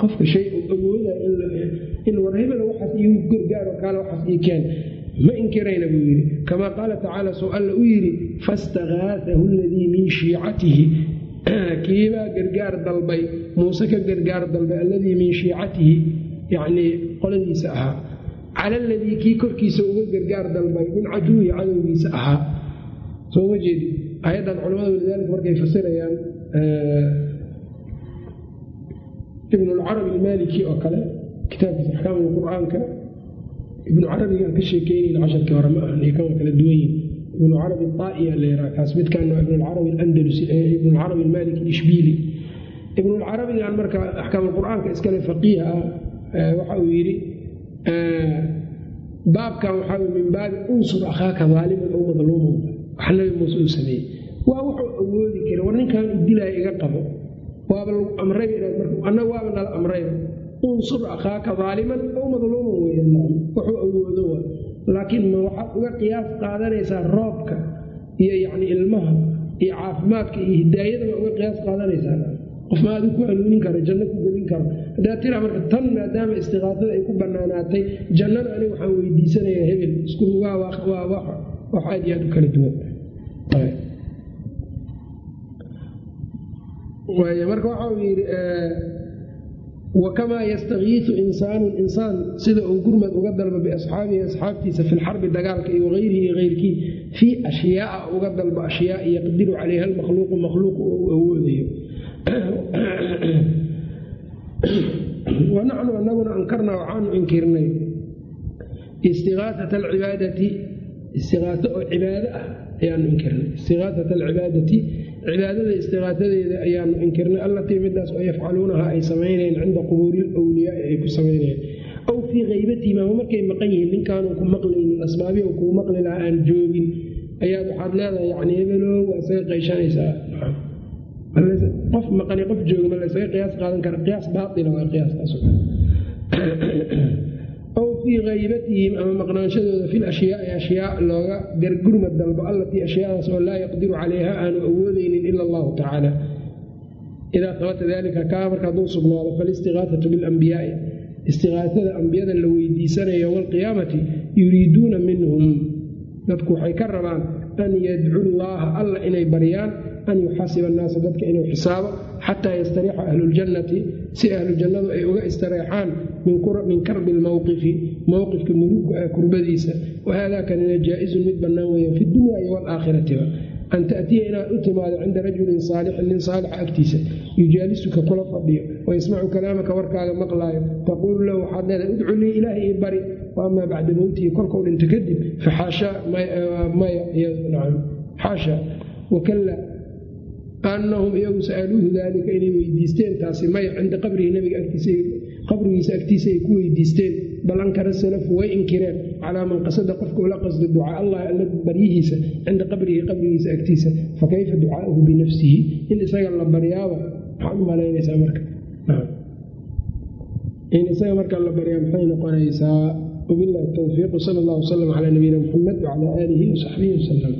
qofka shay uu awoodayo in war hebel waxaas iigu gargaaro kaale waxaas ii keen ma inkirayna buu yidhi. Kamaa qaala tacaala soo alla u yidhi faistakaaahu aladii min shiicatihi. Kiibaa gargaar dalbay muuse ka gargaar dalbay alladii min shiicatihi yacnii qoladiisa ahaa. Cala aladii kii korkiisa uga gargaar dalbay min caduwihi cadowgiisa ahaa. Soo ma jeedi ayaddan culamada walidaalika markay fasirayaan ibnulcarabi almaaliki oo kale kitaabkiisa axkaam qur'aanka ibnu carabigaan ka sheekeynayn casharkii hore ma ahan waa kala duwan yihiin ibnu carabi aa'iya leeraa kaas midkaan waa ibnulcarabi alandalusi ibnulcarabi almaaliki ishbiili ibnulcarabigan marka axkaam qur'aanka iskale faqiiha ah waxa uu yidhi baabkan waxaa min baabi unsur akhaaka daaliman ow madluuman wax nabi muuse uu sameeyey. Waa wuxuu awoodi kara war ninkan idilaya iga qabo waaba lagu amrayba inaad marka annaga waaba nala amrayba unsur akhaaka daaliman ow madluuman wuxuu awoodo laakiin ma waxaad uga qiyaas qaadanaysaa roobka iyo yacni ilmaha iyo caafimaadka iyo hidaayada baa uga qiyaas qaadanaysaa. Qof ma adigu ku hanuunin karo janno ku gelin karo. Haddaad tiraa marka tan maadaama istiqaasada ay ku bannaanaatay jannada aniga waxaan weydiisanayaa hebel. Isku waa wax aad iyo aad u kala duwan. Marka waxa uu yidhi wakamaa yastakiisu insaanu insaan sida uu gurmad uga dalbo biasxaabihi asxaabtiisa fi lxarbi dagaalka iyo wagayrihi iyo fii ashyaaa uga dalbo ashyaa yaqdiru calayha almakhluuqu makhluuqu oo uu awoodayo. Wanaxnu anaguna ankarnaa waxaanu inkirnay istiaasat alcibaadati istiaaso oo cibaado ah ayaanu inkirnay istiaasat alcibaadati cibaadada istiqaasadeeda ayaanu inkirnay allatii midaas oo yafcaluunaha ay samaynayeen cinda qubuuri lwliyaai ay ku samaynayeen aw fii haybatihim ama markay maqan yihiin ninkaanu ku maqlaynin asbaabihi kuu maqli lahaa aan joogin. Ayaad waxaad leedahay yani hebelow waa isaga qayshanaysaa. Qof maqani qof jooga ma laysaga qiyaas qaadan kara. Qiyaas baaila waa qiyaaskaas fii haybatihim ama maqnaanshadooda fi lashyaai ashyaa looga gargurmad dalbo allatii ashyaadaas oo laa yaqdiru calayha aanu awoodeynin ila allahu tacaala. Idaa habata dalika kaa marka hadduu sugnaado falistiqaasatu bilambiyaai istiqaasada ambiyada la weydiisanayo yowma alqiyaamati yuriiduuna minhum. Dadku waxay ka rabaan an yadcu llaaha alla inay baryaan an yuxasiba annaasa dadka inuu xisaabo xataa yastariixa ahluljannati si ahlu ay uga istareexaan min karbi lmowqifi mowqifka murugga ah kurbadiisa. Wahada kanina jaa-izun mid bannaan weeyaan fi dunya iyo walaakhiratiba an taatiya inaad u timaado cinda rajulin saalixin nin saalixa agtiisa. Yujaalisuka kula fadhiyo. Wayasmacu kalaamaka warkaaga maqlaayo. Taquulu lahu waxaad leedahay udcu lii ilaahay ii bari amaa bacda mowtihi kolkau dhinto kadib faxaashaa maya xaasha wakalla anahum iyagu sa'aluuhu daalika inay weydiisteen taasi maya cinda qabrihi nabiga qabrigiisa agtiisa ay ku weydiisteen bal ankara way inkireen calaa man qasada qofka ula qasda ducaa allah alla baryihiisa cinda qabrihi qabrigiisa agtiisa fa kayfa ducaauhu binafsihi in isaga la baryaaba maxaad u malaynaysaa marka? In isaga marka la baryaa maxay noqonaysaa wabilahi towfiiq sal allah wasalam calaa nabiyina muxamed wacalaa aalihi wasaxbihi wasalam